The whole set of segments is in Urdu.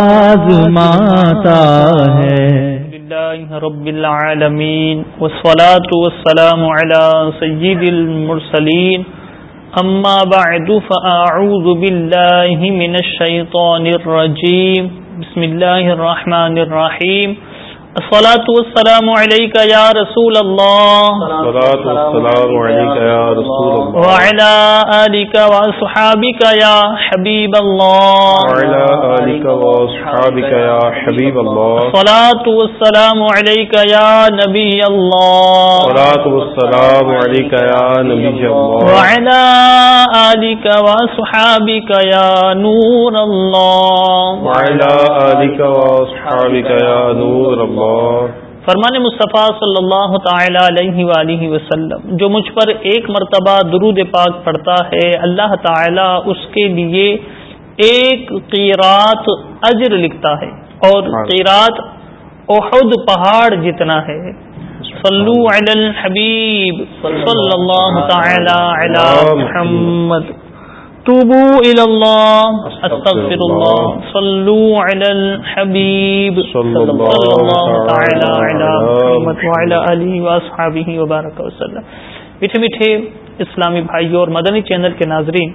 آزماتا ہے۔ رب العالمین، والصلاة والسلام على سید المرسلین۔ اما بعد، فاعوذ باللہ من الشیطان الرجیم۔ بسم اللہ الرحمن الرحیم۔ الصلاة والسلام عليك يا رسول الله. الصلاة والسلام عليك يا رسول الله. وعلى آلك وأصحابك يا حبيب الله. وعلى آلك وأصحابك يا حبيب الله. الصلاة والسلام عليك يا نبي الله. الصلاة والسلام عليك يا نبي الله. وعلى آلك وأصحابك يا نور الله. وعلى آلك وأصحابك يا نور الله. فرمان مصطفیٰ صلی اللہ تعالی علیہ وآلہ وسلم جو مجھ پر ایک مرتبہ درود پاک پڑھتا ہے اللہ تعالی اس کے لیے ایک قیرات اجر لکھتا ہے اور قیرات احد پہاڑ جتنا ہے۔ صلو علی الحبیب صلی اللہ تعالی علی محمد۔ توبوا الى الله استغفر الله صلوا على الحبيب صلى الله تعالى على محمد وعلى اله واصحابه وبارك وسلم میٹھے میٹھے اسلامی بھائیوں اور مدنی چینل کے ناظرین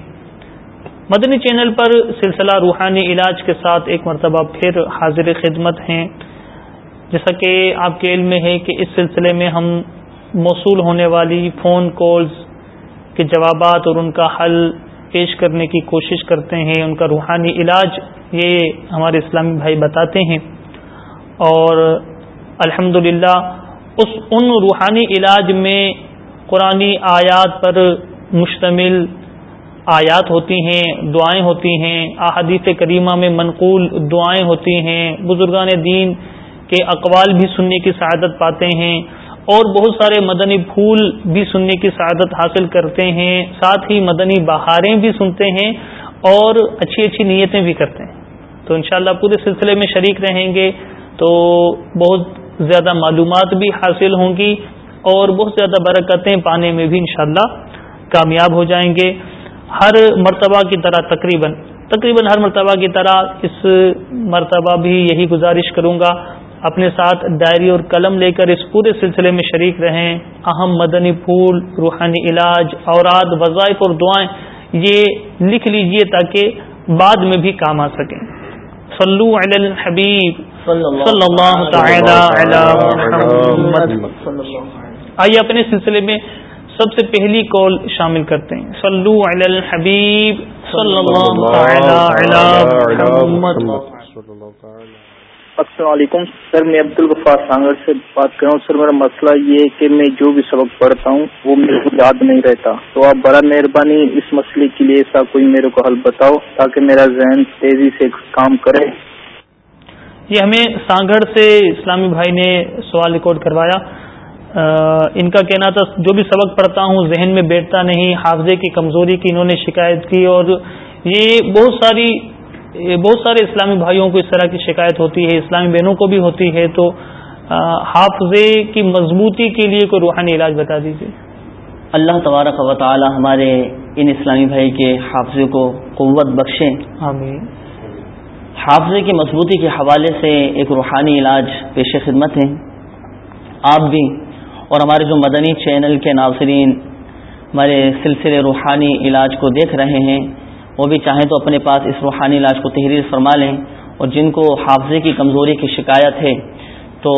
مدنی چینل پر سلسلہ روحانی علاج کے ساتھ ایک مرتبہ پھر حاضر خدمت ہیں۔ جیسا کہ آپ کے علم میں ہے کہ اس سلسلے میں ہم موصول ہونے والی فون کالز کے جوابات اور ان کا حل پیش کرنے کی کوشش کرتے ہیں، ان کا روحانی علاج یہ ہمارے اسلامی بھائی بتاتے ہیں۔ اور الحمد اس ان روحانی علاج میں قرآن آیات پر مشتمل آیات ہوتی ہیں، دعائیں ہوتی ہیں۔ احادیث کریمہ میں منقول دعائیں ہوتی ہیں۔ بزرگان دین کے اقوال بھی سننے کی سعادت پاتے ہیں۔ اور بہت سارے مدنی پھول بھی سننے کی سعادت حاصل کرتے ہیں، ساتھ ہی مدنی بہاریں بھی سنتے ہیں اور اچھی اچھی نیتیں بھی کرتے ہیں۔ تو انشاءاللہ پورے سلسلے میں شریک رہیں گے تو بہت زیادہ معلومات بھی حاصل ہوں گی اور بہت زیادہ برکتیں پانے میں بھی انشاءاللہ کامیاب ہو جائیں گے۔ ہر مرتبہ کی طرح تقریباً تقریباً ہر مرتبہ کی طرح اس مرتبہ بھی یہی گزارش کروں گا اپنے ساتھ ڈائری اور قلم لے کر اس پورے سلسلے میں شریک رہیں۔ اہم مدنی پھول روحانی علاج اوراد وظائف اور دعائیں یہ لکھ لیجیے تاکہ بعد میں بھی کام آ سکیں۔ صلو علی الحبیب۔ صلی اللہ تعالی علی محمد۔ آئیے اپنے سلسلے میں سب سے پہلی کال شامل کرتے ہیں۔ صلو علی الحبیب۔ صلی اللہ تعالی علی محمد۔ السلام علیکم۔ سر، میں عبد الغفار سانگر سے بات کر رہا ہوں۔ سر، میرا مسئلہ یہ ہے کہ میں جو بھی سبق پڑھتا ہوں، وہ میرے کو یاد نہیں رہتا۔ تو آپ بڑا مہربانی اس مسئلے کے لیے ایسا کوئی میرے کو حل بتاؤ تاکہ میرا ذہن تیزی سے کام کرے۔ یہ ہمیں سانگڑ سے اسلامی بھائی نے سوال ریکارڈ کروایا۔ ان کا کہنا تھا، جو بھی سبق پڑھتا ہوں، ذہن میں بیٹھتا نہیں، حافظے کی کمزوری کی انہوں نے شکایت کی اور یہ بہت ساری بہت سارے اسلامی بھائیوں کو اس طرح کی شکایت ہوتی ہے اسلامی بہنوں کو بھی ہوتی ہے تو حافظے کی مضبوطی کے لیے کوئی روحانی علاج بتا دیجیے اللہ تبارک و تعالی ہمارے ان اسلامی بھائی کے حافظے کو قوت بخشیں آمین۔ حافظے کی مضبوطی کے حوالے سے ایک روحانی علاج پیش خدمت ہے۔ آپ بھی اور ہمارے جو مدنی چینل کے ناظرین ہمارے سلسلے روحانی علاج کو دیکھ رہے ہیں وہ بھی چاہیں تو اپنے پاس اس روحانی علاج کو تحریر فرما لیں اور جن کو حافظے کی کمزوری کی شکایت ہے تو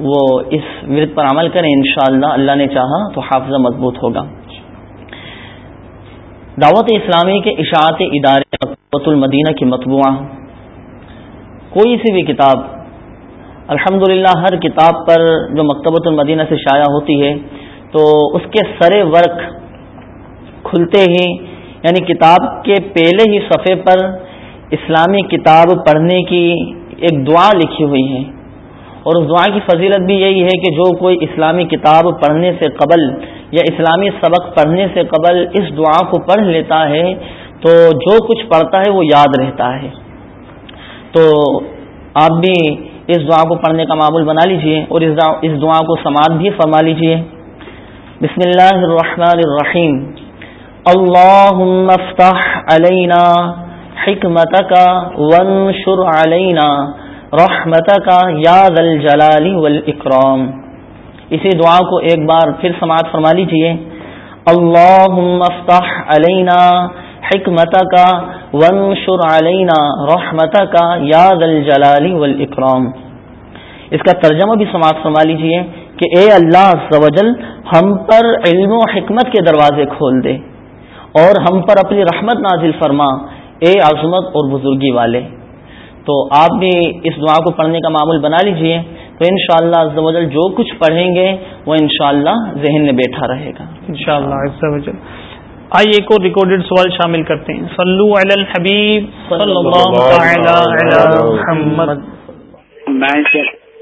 وہ اس ورد پر عمل کریں انشاءاللہ، اللہ اللہ نے چاہا تو حافظہ مضبوط ہوگا۔ دعوت اسلامی کے اشاعت ادارے مکبۃ المدینہ کی مطبوعہ۔ کوئی سی بھی کتاب الحمد ہر کتاب پر جو مکتبۃ المدینہ سے شائع ہوتی ہے تو اس کے سر ورق کھلتے ہی یعنی کتاب کے پہلے ہی صفحے پر اسلامی کتاب پڑھنے کی ایک دعا لکھی ہوئی ہے۔ اور اس دعا کی فضیلت بھی یہی ہے کہ جو کوئی اسلامی کتاب پڑھنے سے قبل یا اسلامی سبق پڑھنے سے قبل اس دعا کو پڑھ لیتا ہے تو جو کچھ پڑھتا ہے وہ یاد رہتا ہے۔ تو آپ بھی اس دعا کو پڑھنے کا معمول بنا لیجیے اور اس دعا کو سماعت بھی فرما لیجیے۔ بسم اللہ الرحمن الرحیم۔ اللهم افتح علينا حکمتك وانشر علينا رحمتك يا ذا الجلال والاکرام اسی دعا کو ایک بار پھر سماعت فرما لیجیے۔ اللهم افتح علينا حکمتك وانشر علينا رحمتك يا ذا الجلال والاکرام اس کا ترجمہ بھی سماعت فرما لیجیے کہ اے اللہ سوجل ہم پر علم و حکمت کے دروازے کھول دے۔ اور ہم پر اپنی رحمت نازل فرما اے عظمت اور بزرگی والے۔ تو آپ بھی اس دعا کو پڑھنے کا معمول بنا لیجیے تو ان شاء اللہ جو کچھ پڑھیں گے وہ انشاءاللہ ذہن میں بیٹھا رہے گا۔ انشاءاللہ آئیے ایک اور ریکارڈیڈ سوال شامل کرتے ہیں۔ صلو علی الحبیب صلی اللہ علی محمد۔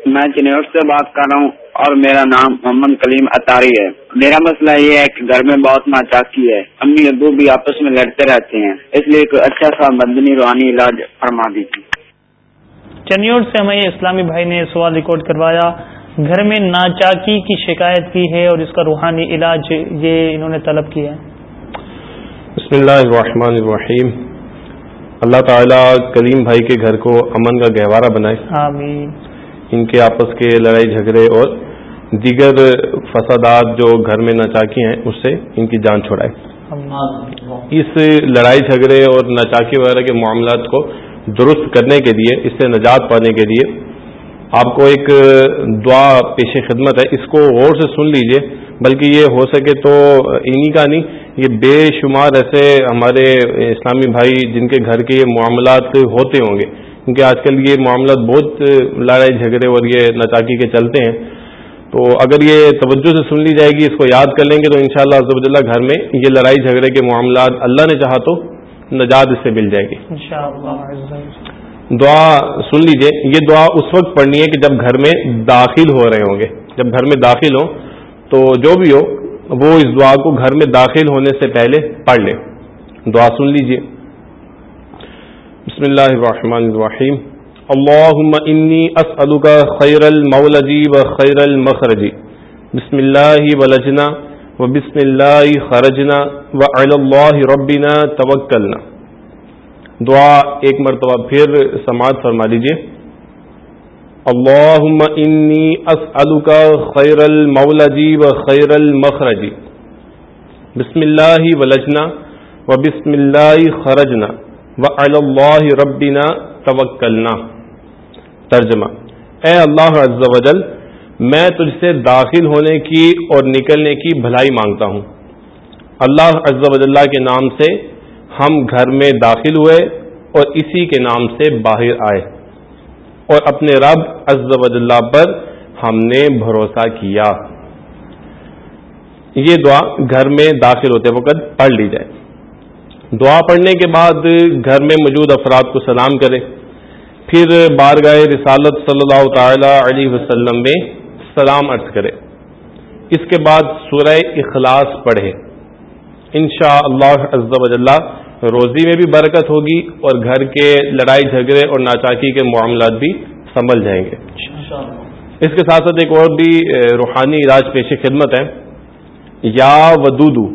میں چنور سے بات کر رہا ہوں۔ اور میرا نام محمد کلیم اتاری ہے۔ میرا مسئلہ یہ ہے کہ گھر میں بہت ناچاکی ہے۔ امی ابو بھی آپس میں لڑتے رہتے ہیں۔ اس لیے کوئی اچھا سا مدنی روحانی علاج فرما دیجیے۔ چنیور سے ہمیں اسلامی بھائی نے سوال ریکارڈ کروایا گھر میں ناچاکی کی شکایت کی ہے اور اس کا روحانی علاج یہ انہوں نے طلب کیا ہے۔ بسم اللہ الرحمن الرحیم۔ اللہ تعالیٰ کلیم بھائی کے گھر کو امن کا گہوارہ بنائے۔ آمین۔ ان کے آپس کے لڑائی جھگڑے اور دیگر فسادات جو گھر میں ناچاکی ہیں، اس سے ان کی جان چھوڑائے اس لڑائی جھگڑے اور ناچاکی وغیرہ کے معاملات کو درست کرنے کے لیے، اس سے نجات پانے کے لیے آپ کو ایک دعا پیش خدمت ہے۔ اس کو غور سے سن لیجیے، بلکہ یہ ہو سکے تو انہی کا نہیں یہ بے شمار ایسے ہمارے اسلامی بھائی جن کے گھر کے یہ معاملات ہوتے ہوں گے۔ کیونکہ آج کل یہ معاملات بہت لڑائی جھگڑے اور یہ نچاکی کے چلتے ہیں۔ تو اگر یہ توجہ سے سن لی جائے گی اس کو یاد کر لیں گے تو انشاءاللہ شاء اللہ گھر میں یہ لڑائی جھگڑے کے معاملات اللہ نے چاہا تو نجات اس سے مل جائے گی۔ دعا سن لیجیے یہ دعا اس وقت پڑھنی ہے کہ جب گھر میں داخل ہو رہے ہوں گے جب گھر میں داخل ہوں تو جو بھی ہو وہ اس دعا کو گھر میں داخل ہونے سے پہلے پڑھ لیں۔ دعا سن لیجیے۔ بسم الله الرحمن الرحيم اللهم إني أسألك خير المولد وخير المخرج بسم الله ولجنا وبسم الله خرجنا وعلى الله ربنا توكلنا دعا ایک مرتبہ پھر سماعت فرما لیجیے اللهم إني أسألك خير المولد وخير المخرج بسم الله ولجنا وبسم الله خرجنا و اللہ ربنا توکلنا. ترجمہ۔ اے اللہ عز و جل، میں تجھ سے داخل ہونے کی اور نکلنے کی بھلائی مانگتا ہوں۔ اللہ عز و جل کے نام سے ہم گھر میں داخل ہوئے اور اسی کے نام سے باہر آئے۔ اور اپنے رب عز و جل پر ہم نے بھروسہ کیا۔ یہ دعا گھر میں داخل ہوتے وقت پڑھ لی جائے۔ دعا پڑھنے کے بعد گھر میں موجود افراد کو سلام کرے۔ پھر بارگاہ رسالت صلی اللہ تعالی علیہ وسلم میں سلام عرض کرے۔ اس کے بعد سورہ اخلاص پڑھے۔ انشاء اللہ اللہ روزی میں بھی برکت ہوگی اور گھر کے لڑائی جھگڑے اور ناچاکی کے معاملات بھی سنبھل جائیں گے۔ اس کے ساتھ ساتھ ایک اور بھی روحانی علاج پیش خدمت ہے۔ یا ودودو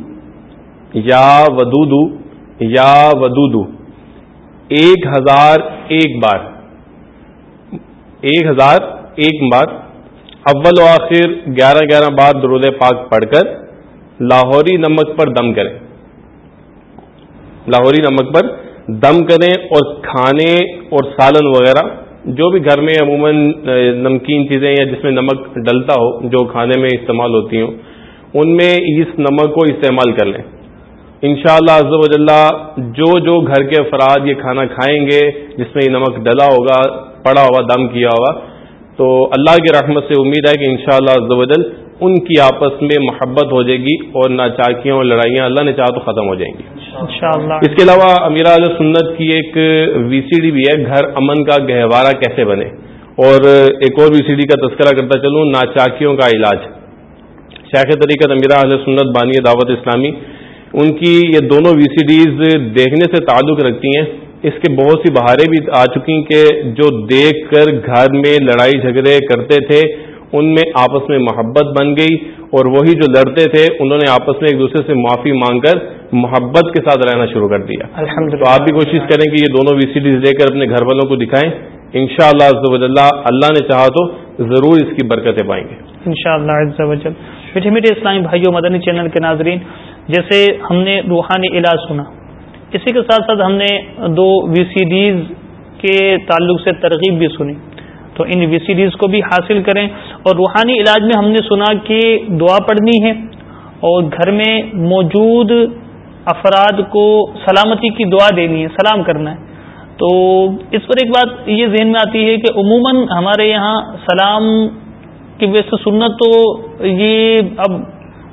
یا ودودو یا ودودو۔ ایک ہزار ایک بار۔ ایک ہزار، ایک بار۔ اول و آخر گیارہ گیارہ بار درود پاک پڑھ کر لاہوری نمک پر دم کریں۔ لاہوری نمک پر دم کریں اور کھانے اور سالن وغیرہ، جو بھی گھر میں عموماً نمکین چیزیں یا جس میں نمک ڈلتا ہو، جو کھانے میں استعمال ہوتی ہوں، ان میں اس نمک کو استعمال کر لیں۔ انشاءاللہ شاء اللہ جو جو گھر کے افراد یہ کھانا کھائیں گے، جس میں یہ نمک ڈلا ہوگا پڑا ہوگا دم کیا ہوگا تو اللہ کی رحمت سے امید ہے کہ انشاءاللہ شاء اللہ ان کی آپس میں محبت ہو جائے گی اور نہ چاکیاں اور لڑائیاں اللہ نے چاہا تو ختم ہو جائیں گی۔ اس کے علاوہ امیر علیہ سنت کی ایک وی سی ڈی بھی ہے گھر امن کا گہوارہ کیسے بنے۔ اور ایک اور وی سی ڈی کا تذکرہ کرتا چلوں ناچاکیوں کا علاج۔ شیخ طریقت امیرا علیہ سنت بانی دعوت اسلامی ان کی یہ دونوں وی سی ڈیز دیکھنے سے تعلق رکھتی ہیں۔ اس کے بہت سی بہاریں بھی آ چکی کہ جو دیکھ کر گھر میں لڑائی جھگڑے کرتے تھے ان میں آپس میں محبت بن گئی اور وہی جو لڑتے تھے انہوں نے آپس میں ایک دوسرے سے معافی مانگ کر محبت کے ساتھ رہنا شروع کر دیا۔ تو آپ بھی کوشش کریں کہ یہ دونوں وی سی ڈیز لے کر اپنے گھر والوں کو دکھائیں۔ ان شاء اللہ اللہ نے چاہا تو ضرور اس کی برکتیں پائیں گے۔ ان شاء اللہ میٹھے میٹھے اسلامی بھائیوں مدنی چینل کے ناظرین جیسے ہم نے روحانی علاج سنا۔ اسی کے ساتھ ساتھ ہم نے دو وی سی ڈیز کے تعلق سے ترغیب بھی سنی۔ تو ان وی سی ڈیز کو بھی حاصل کریں۔ اور روحانی علاج میں ہم نے سنا کہ دعا پڑھنی ہے اور گھر میں موجود افراد کو سلامتی کی دعا دینی ہے، سلام کرنا ہے۔ تو اس پر ایک بات یہ ذہن میں آتی ہے کہ عموماً ہمارے یہاں سلام کی وجہ سے سنت تو یہ اب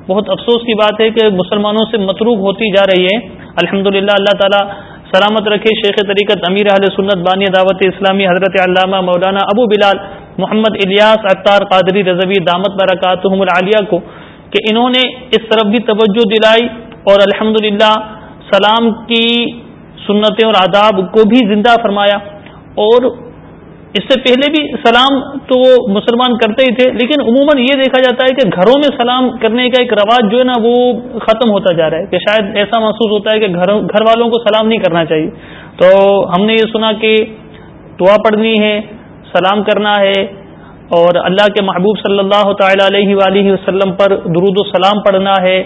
بہت افسوس کی بات ہے کہ مسلمانوں سے متروک ہوتی جا رہی ہے۔ الحمد اللہ تعالیٰ سلامت رکھے شیخ طریقت امیر اہل سنت بانی دعوت اسلامی حضرت علامہ مولانا ابو بلال محمد الیاس اختار قادری رضوی دامت برکاتہم العالیہ کو کہ انہوں نے اس طرف بھی توجہ دلائی اور الحمد سلام کی سنتیں اور آداب کو بھی زندہ فرمایا اور اس سے پہلے بھی سلام تو وہ مسلمان کرتے ہی تھے، لیکن عموماً یہ دیکھا جاتا ہے کہ گھروں میں سلام کرنے کا ایک رواج جو ہے نا وہ ختم ہوتا جا رہا ہے کہ شاید ایسا محسوس ہوتا ہے کہ گھر والوں کو سلام نہیں کرنا چاہیے۔ تو ہم نے یہ سنا کہ دعا پڑھنی ہے، سلام کرنا ہے اور اللہ کے محبوب صلی اللہ تعالی علیہ وآلہ وسلم پر درود و سلام پڑھنا ہے۔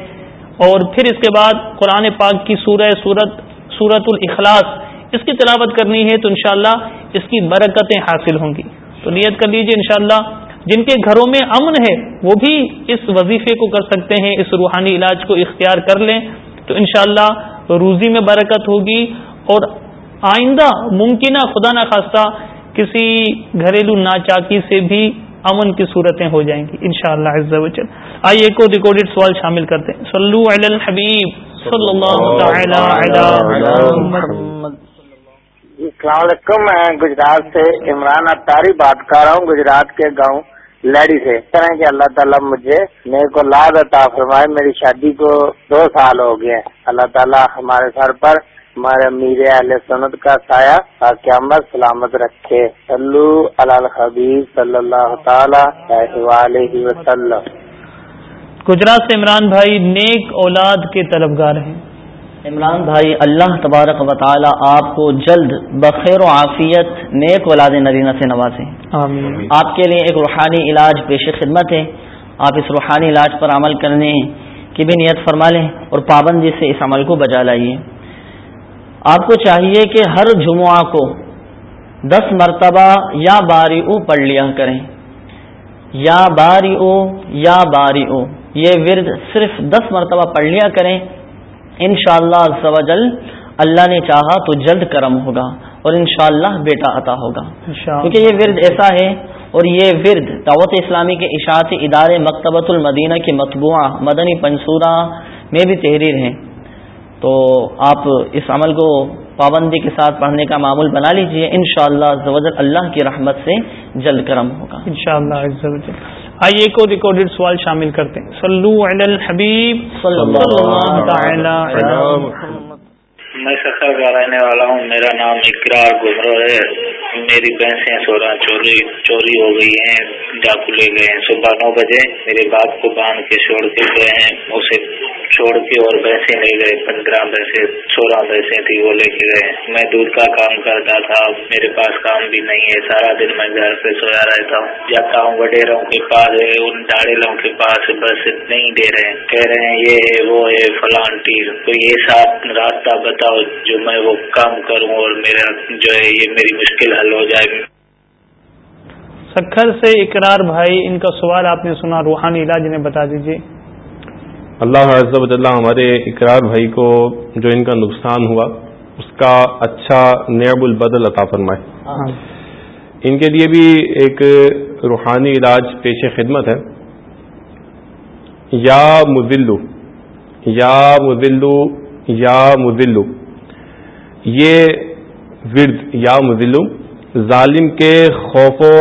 اور پھر اس کے بعد قرآن پاک کی سورہ سورت سورت الاخلاص اس کی تلاوت کرنی ہے تو انشاءاللہ اس کی برکتیں حاصل ہوں گی۔ تو نیت کر لیجیے انشاءاللہ۔ جن کے گھروں میں امن ہے، وہ بھی اس وظیفے کو کر سکتے ہیں، اس روحانی علاج کو اختیار کر لیں۔ تو انشاءاللہ روزی میں برکت ہوگی۔ اور آئندہ ممکنہ، خدا نخواستہ کسی گھریلو ناچاکی سے بھی امن کی صورتیں ہو جائیں گی ان شاء اللہ آئیے کو ریکارڈیڈ سوال شامل کرتے ہیں۔ صلو علی الحبیب۔ صلی اللہ السلام علیکم میں گجرات سے. عمران اتاری بات کر رہا ہوں، گجرات کے گاؤں لڑی سے. طرح کہ اللہ تعالیٰ مجھے میرے کو لاد عطا فرمائے. میری شادی کو دو سال ہو گئے اللہ تعالیٰ ہمارے سر پر، ہمارے امیر اہل سنت کا سایہ قیامت سلامت رکھے. صلو علی الحبیب صلی اللہ تعالی علیہ وسلم. گجرات سے عمران بھائی نیک اولاد کے طلبگار ہیں۔ عمران بھائی اللہ تبارک و تعالی آپ کو جلد بخیر و عافیت نیک اولاد نرینہ سے نوازیں آپ کے لیے ایک روحانی علاج پیش خدمت ہے۔ آپ اس روحانی علاج پر عمل کرنے کی بھی نیت فرما لیں اور پابندی سے اس عمل کو بجا لائیے۔ آپ کو چاہیے کہ ہر جمعہ کو دس مرتبہ یا باری او پڑھ لیا کریں۔ یا باری او یا باری او یہ ورد صرف دس مرتبہ پڑھ لیا کریں۔ ان شاء اللہ اللہ نے چاہا تو جلد کرم ہوگا اور ان شاء اللہ بیٹا عطا ہوگا. کیونکہ یہ ورد ایسا ہے اور یہ ورد دعوت اسلامی کے اشاعتی ادارے مکتبۃ المدینہ کی مطبوعہ مدنی پنصورہ میں بھی تحریر ہیں. تو آپ اس عمل کو پابندی کے ساتھ پڑھنے کا معمول بنا لیجیے. ان شاء اللہ اللہ کی رحمت سے جلد کرم ہوگا. ان شاء آئیے کو ریکارڈیڈ سوال شامل کرتے ہیں۔ صلو علی الحبیب۔ صلی اللہ تعالی میں سفر کا رہنے والا ہوں، میرا نام اقرار گزرو ہے۔ میری بھینسیں سولہ چوری چوری ہو گئی ہیں، ڈاکو لے گئے ہیں۔ صبح نو بجے میرے باپ کو باندھ کے چھوڑ کے گئے ہیں۔ اسے چھوڑ کے اور بھینسیں لے گئے، پندرہ بھینسیں، سولہ بھینسیں تھی وہ لے کے گئے۔ میں دودھ کا کام کرتا تھا میرے پاس کام بھی نہیں ہے۔ سارا دن میں گھر پہ سویا رہتا ہوں۔ جاتا ہوں وڈیروں کے پاس ان ڈاڑیلوں کے پاس بس نہیں دے رہے کہہ رہے ہیں، یہ ہے، وہ ہے، فلان ٹیر کوئی ایسا راستہ بتاؤ جو میں وہ کام کروں اور میرا جو ہے یہ میری مشکل حل ہو جائے سکھر سے اقرار بھائی ان کا سوال آپ نے سنا روحانی علاج انہیں بتا دیجیے اللہ عز و اللہ ہمارے اقرار بھائی کو جو ان کا نقصان ہوا اس کا اچھا نیب البدل عطا فرمائے۔ ان کے لیے بھی ایک روحانی علاج پیش خدمت ہے۔ یا مزلو یا مزلو یا مزلو یہ ورد یا مزلو ظالم کے خوف و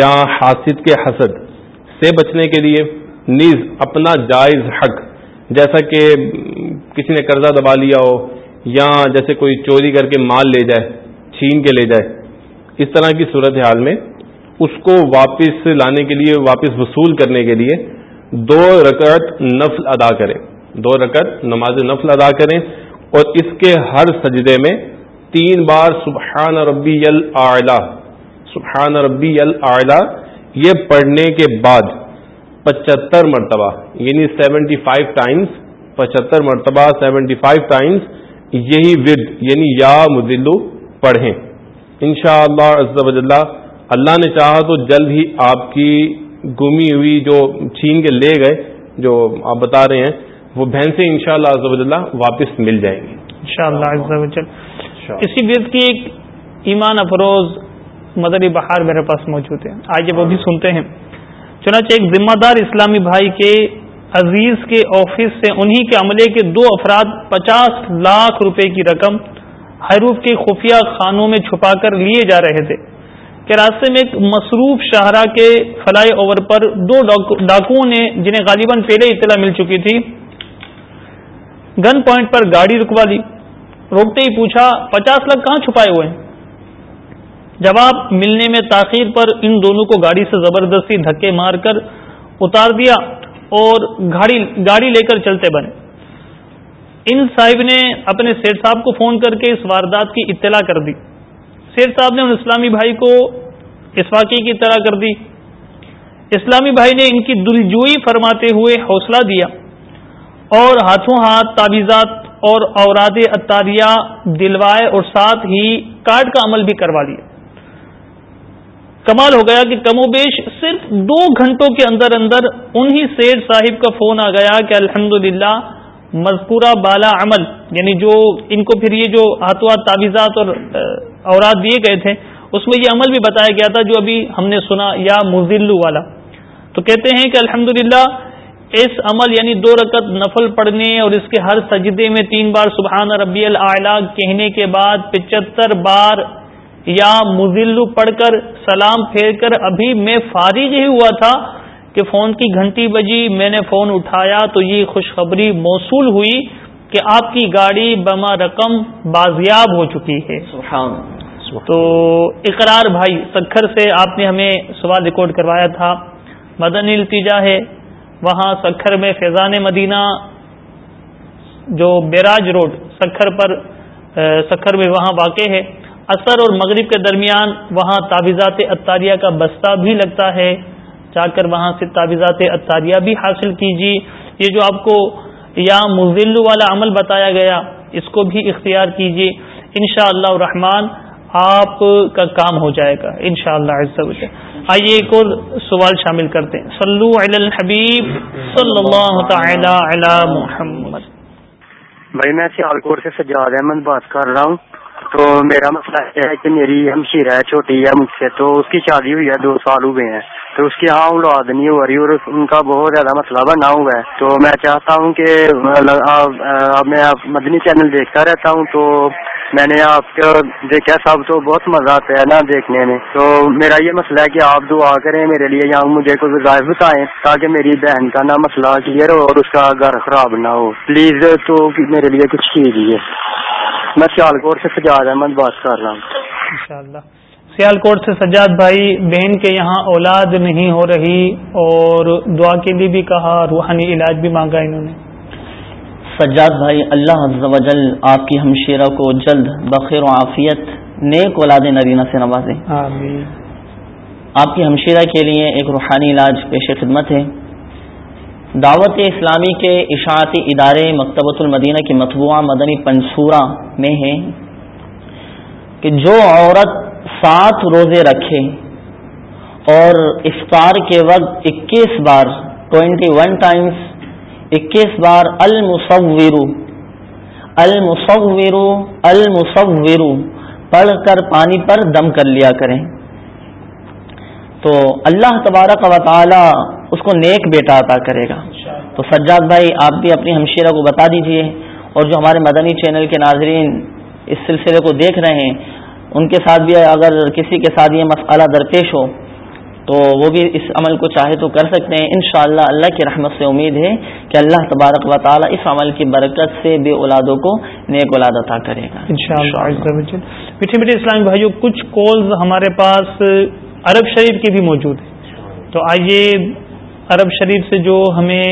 یا حاسد کے حسد سے بچنے کے لیے نیز اپنا جائز حق، جیسا کہ کسی نے قرضہ دبا لیا ہو یا جیسے کوئی چوری کر کے مال لے جائے، چھین کے لے جائے، اس طرح کی صورت حال میں اس کو واپس لانے کے لیے، واپس وصول کرنے کے لیے دو رکعت نفل ادا کرے۔ دو رکت نماز نفل ادا کریں اور اس کے ہر سجدے میں تین بار سبحان ربی العلیٰ سبحان ربی العلیٰ یہ پڑھنے کے بعد پچہتر مرتبہ یعنی سیونٹی فائیو ٹائمز پچہتر مرتبہ سیونٹی فائیو ٹائمز یہی ود یعنی یا مدلو پڑھیں۔ ان شاء اللہ اللہ نے چاہا تو جلد ہی آپ کی گمی ہوئی جو چھین کے لے گئے، جو آپ بتا رہے ہیں وہ بھینسیں ان شاء اللہ واپس مل جائیں گی ان شاء اللہ اسی ورد کی ایک ایمان افروز مدری بہار میرے پاس موجود ہے آئیے وہ بھی سنتے ہیں چنانچہ ایک ذمہ دار اسلامی بھائی کے عزیز کے آفس سے انہی کے عملے کے دو افراد پچاس لاکھ روپے کی رقم حروف کے خفیہ خانوں میں چھپا کر لیے جا رہے تھے کہ راستے میں ایک مصروف شاہراہ کے فلائی اوور پر دو ڈاکوؤں نے جنہیں غالباً پہلے اطلاع مل چکی تھی گن پوائنٹ پر گاڑی رکوا لی روکتے ہی پوچھا، پچاس لاکھ کہاں چھپائے ہوئے ہیں؟ جواب، ملنے میں تاخیر پر ان دونوں کو گاڑی سے زبردستی دھکے مار کر اتار دیا اور گاڑی گاڑی لے کر چلتے بنے۔ ان صاحب نے اپنے سیٹ صاحب کو فون کر کے اس واردات کی اطلاع کر دی۔ سیٹ صاحب نے ان اسلامی بھائی کو اس واقعے کی اطلاع کر دی۔ اسلامی بھائی نے ان کی دلجوئی فرماتے ہوئے حوصلہ دیا۔ اور ہاتھوں ہاتھ تعویزات اور اوراد اطاریہ دلوائے اور ساتھ ہی کارڈ کا عمل بھی کروا لیا کمال ہو گیا کہ کم و بیش صرف دو گھنٹوں کے اندر اندر انہی سیٹ صاحب کا فون آ گیا کہ الحمد للہ مذکورہ بالا عمل یعنی جو ان کو پھر یہ جو ہاتھوں ہاتھ تعویزات اور اوراد دیے گئے تھے، اس میں یہ عمل بھی بتایا گیا تھا جو ابھی ہم نے سنا، یا مزلو والا۔ تو کہتے ہیں کہ الحمد اس عمل یعنی دو رکت نفل پڑھنے اور اس کے ہر سجدے میں تین بار سبحان ربی العلیٰ کہنے کے بعد پچہتر بار یا مزلو پڑھ کر سلام پھیر کر ابھی میں فارغ ہی ہوا تھا کہ فون کی گھنٹی بجی میں نے فون اٹھایا تو یہ خوشخبری موصول ہوئی کہ آپ کی گاڑی بما رقم بازیاب ہو چکی ہے۔ تو اقرار بھائی سکھر سے آپ نے ہمیں سوال ریکارڈ کروایا تھا۔ مدن التجا ہے۔ وہاں سکھر میں فیضان مدینہ جو بیراج روڈ سکھر پر سکھر میں وہاں واقع ہے۔ اثر اور مغرب کے درمیان وہاں تعویذات اطاریہ کا بستہ بھی لگتا ہے۔ جا کر وہاں سے تعویذات اطاریہ بھی حاصل کیجیے۔ یہ جو آپ کو یا مزل والا عمل بتایا گیا، اس کو بھی اختیار کیجیے۔ ان شاء اللہ رحمان، آپ کا کام ہو جائے گا۔ ان شاء اللہ آئیے ایک اور سوال شامل کرتے ہیں۔ صلو علی الحبیب صلی اللہ تعالی علی محمد۔ بھائی میں سیالکوٹ سے سجاد احمد بات کر رہا ہوں۔ تو میرا مسئلہ یہ ہے کہ میری ہمشیر ہے، چھوٹی ہے مجھ سے، تو اس کی شادی ہوئی ہے، دو سال ہوئے ہیں۔ تو اس کی یہاں اولاد نہیں ہو رہی اور ان کا بہت زیادہ مسئلہ بنا ہوا ہے۔ تو میں چاہتا ہوں کہ مطلب میں مدنی چینل دیکھتا رہتا ہوں۔ تو میں نے آپ کو دیکھا سب تو بہت مزہ آتا ہے نا دیکھنے میں۔ تو میرا یہ مسئلہ ہے کہ آپ دعا کریں میرے لیے یہاں مجھے کوئی وظائف بتائیں تاکہ میری بہن کا نا مسئلہ کلیئر ہو اور اس کا گھر خراب نہ ہو۔ پلیز تو میرے لیے کچھ کیجیے۔ میں سیال کوٹ سے سجاد احمد بات کر رہا ہوں۔ سیال کوٹ سے سجاد بھائی بہن کے یہاں اولاد نہیں ہو رہی اور دعا کے لیے بھی کہا روحانی علاج بھی مانگا انہوں نے۔ سجاد بھائی اللہ عز و جل آپ کی ہمشیرہ کو جلد بخیر و عافیت نیک اولاد نرینہ سے نوازے۔ آپ کی ہمشیرہ کے لیے ایک روحانی علاج پیش خدمت ہے۔ دعوت اسلامی کے اشاعتی ادارے مکتبۃ المدینہ کی مطبوعہ مدنی پنصورہ میں ہے کہ جو عورت سات روزے رکھے اور افطار کے وقت اکیس بار ٹوینٹی ون ٹائمس اکیس بار المصور المصور المصور پڑھ کر پانی پر دم کر لیا کریں۔ تو اللہ تبارک و تعالی اس کو نیک بیٹا عطا کرے گا۔ تو سجاد بھائی، آپ بھی اپنی ہمشیرہ کو بتا دیجیے اور جو ہمارے مدنی چینل کے ناظرین اس سلسلے کو دیکھ رہے ہیں ان کے ساتھ بھی اگر کسی کے ساتھ یہ مسئلہ درپیش ہو تو وہ بھی اس عمل کو چاہے تو کر سکتے ہیں۔ انشاءاللہ اللہ اللہ کی رحمت سے امید ہے کہ اللہ تبارک و تعالی اس عمل کی برکت سے بے اولادوں کو نیک اولاد عطا کرے گا۔ میٹھے میٹھے اسلامی بھائیوں کچھ کالز ہمارے پاس عرب شریف کی بھی موجود ہیں۔ تو آئیے عرب شریف سے جو ہمیں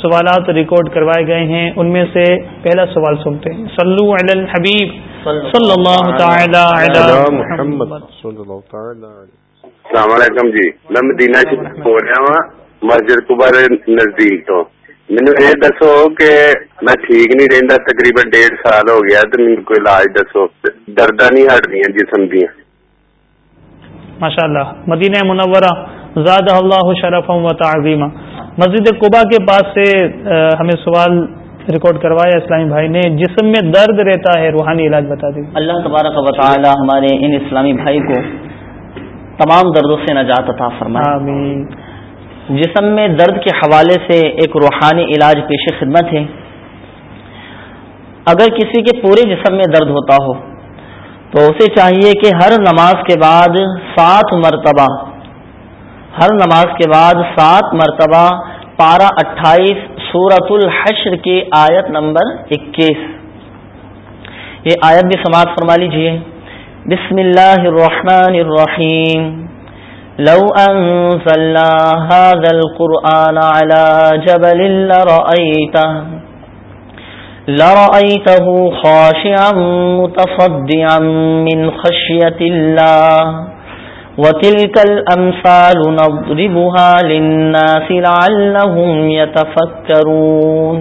سوالات ریکارڈ کروائے گئے ہیں ان میں سے پہلا سوال سنتے ہیں۔ صلو علی الحبیب صلی اللہ تعالی علی محمد۔ السلام علیکم جی میں مدینہ سے بول رہا ہوں مسجد کبر نزدیک تو۔ مینو یہ دسو کہ میں ٹھیک نہیں رہتا تقریباً ڈیڑھ سال ہو گیا تو میرے کو علاج دسو۔ درد نہیں ہٹ دیا جسم دیا ماشاء اللہ مدینہ منورہ زاد اللہ شرف و تعظیمہ مسجد قبا کے پاس سے ہمیں سوال ریکارڈ کروایا اسلامی بھائی نے جسم میں درد رہتا ہے روحانی علاج بتا دیں اللہ تبارک و تعالی ہمارے ان اسلامی بھائی کو تمام دردوں سے نجات عطا فرمائے۔ آمین۔ جسم میں درد کے حوالے سے ایک روحانی علاج پیش خدمت ہے۔ اگر کسی کے پورے جسم میں درد ہوتا ہو تو اسے چاہیے کہ ہر نماز کے بعد سات مرتبہ ہر نماز کے بعد سات مرتبہ پارہ اٹھائیس سورت الحشر کی آیت نمبر اکیس۔ یہ آیت بھی سماعت فرما لیجیے بسم اللہ الرحمن الرحیم۔ لو انزلنا هذا القرآن على جبل لرأيته لرأيته خاشعا متصدعا من خشية الله وتلك الأمثال نضربها للناس لعلهم يتفكرون۔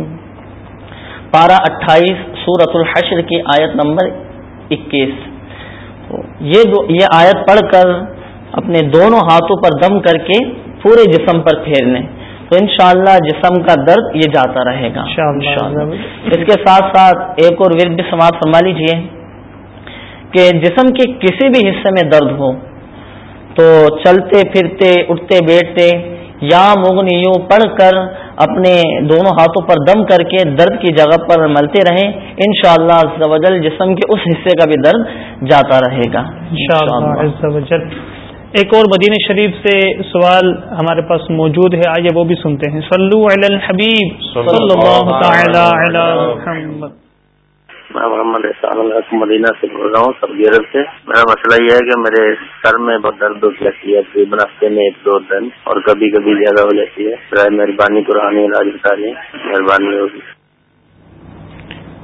پارہ اٹھائیس سورت الحشر کی آیت نمبر اکیس۔ یہ آیت پڑھ کر اپنے دونوں ہاتھوں پر دم کر کے پورے جسم پر پھیر لیں تو انشاءاللہ جسم کا درد یہ جاتا رہے گا۔ اس کے ساتھ ساتھ ایک اور ورد بھی سماعت فرما لیجیے کہ جسم کے کسی بھی حصے میں درد ہو تو چلتے پھرتے اٹھتے بیٹھتے یا مغنی یوں پڑھ کر اپنے دونوں ہاتھوں پر دم کر کے درد کی جگہ پر ملتے رہیں ان شاء اللہ جسم کے اس حصے کا بھی درد جاتا رہے گا۔ ایک اور مدینہ شریف سے سوال ہمارے پاس موجود ہے آئیے وہ بھی سنتے ہیں۔ صلو علی الحبیب۔ صلی اللہ تعالی علی محمد۔ میں محمد احسان الحق مدینہ سے بول رہا ہوں سب گیرت سے۔ میرا مسئلہ یہ ہے کہ میرے سر میں بہت درد ہو جاتی ہے تقریباً ہفتے میں ایک دو دن اور کبھی کبھی زیادہ ہو جاتی ہے۔ برائے مہربانی قرآن علاج بتا دیں مہربانی ہوگی۔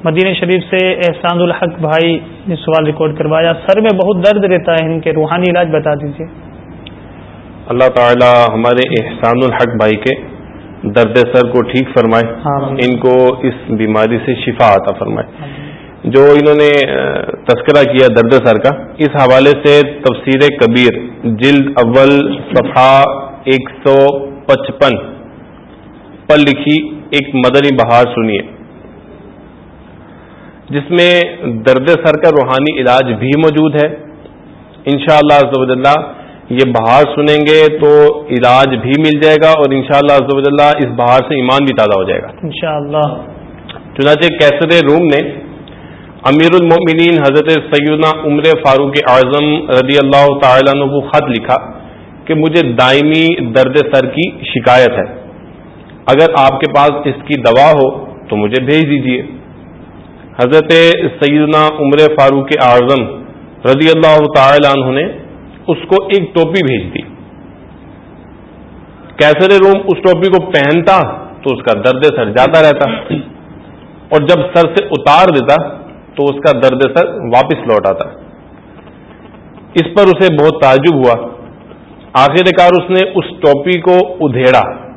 مدینہ شریف سے احسان الحق بھائی نے سوال ریکارڈ کروایا سر میں بہت درد رہتا ہے ان کے روحانی علاج بتا دیجیے اللہ تعالی ہمارے احسان الحق بھائی کے درد سر کو ٹھیک فرمائے ان کو اس بیماری سے شفا عطا فرمائے۔ جو انہوں نے تذکرہ کیا درد سر کا اس حوالے سے تفسیر کبیر جلد اول صفحہ ایک سو پچپن پر لکھی ایک مدنی بہار سنیے۔ جس میں درد سر کا روحانی علاج بھی موجود ہے۔ انشاءاللہ شاء اللہ یہ بہار سنیں گے تو علاج بھی مل جائے گا اور انشاءاللہ شاء اللہ اس بہار سے ایمان بھی تازہ ہو جائے گا۔ انشاءاللہ چنانچہ کیسر روم نے امیر المؤمنین حضرت سیدنا عمر فاروق اعظم رضی اللہ تعالیٰ عنہ خط لکھا کہ مجھے دائمی درد سر کی شکایت ہے۔ اگر آپ کے پاس اس کی دوا ہو تو مجھے بھیج دیجیے حضرت سیدنا عمر فاروق اعظم رضی اللہ تعالی عنہ نے اس کو ایک ٹوپی بھیج دی۔ کیسر روم اس ٹوپی کو پہنتا تو اس کا درد سر جاتا رہتا۔ اور جب سر سے اتار دیتا تو اس کا درد سر واپس لوٹ آتا۔ اس پر اسے بہت تعجب ہوا۔ آخر کار اس نے اس ٹوپی کو ادھیڑا۔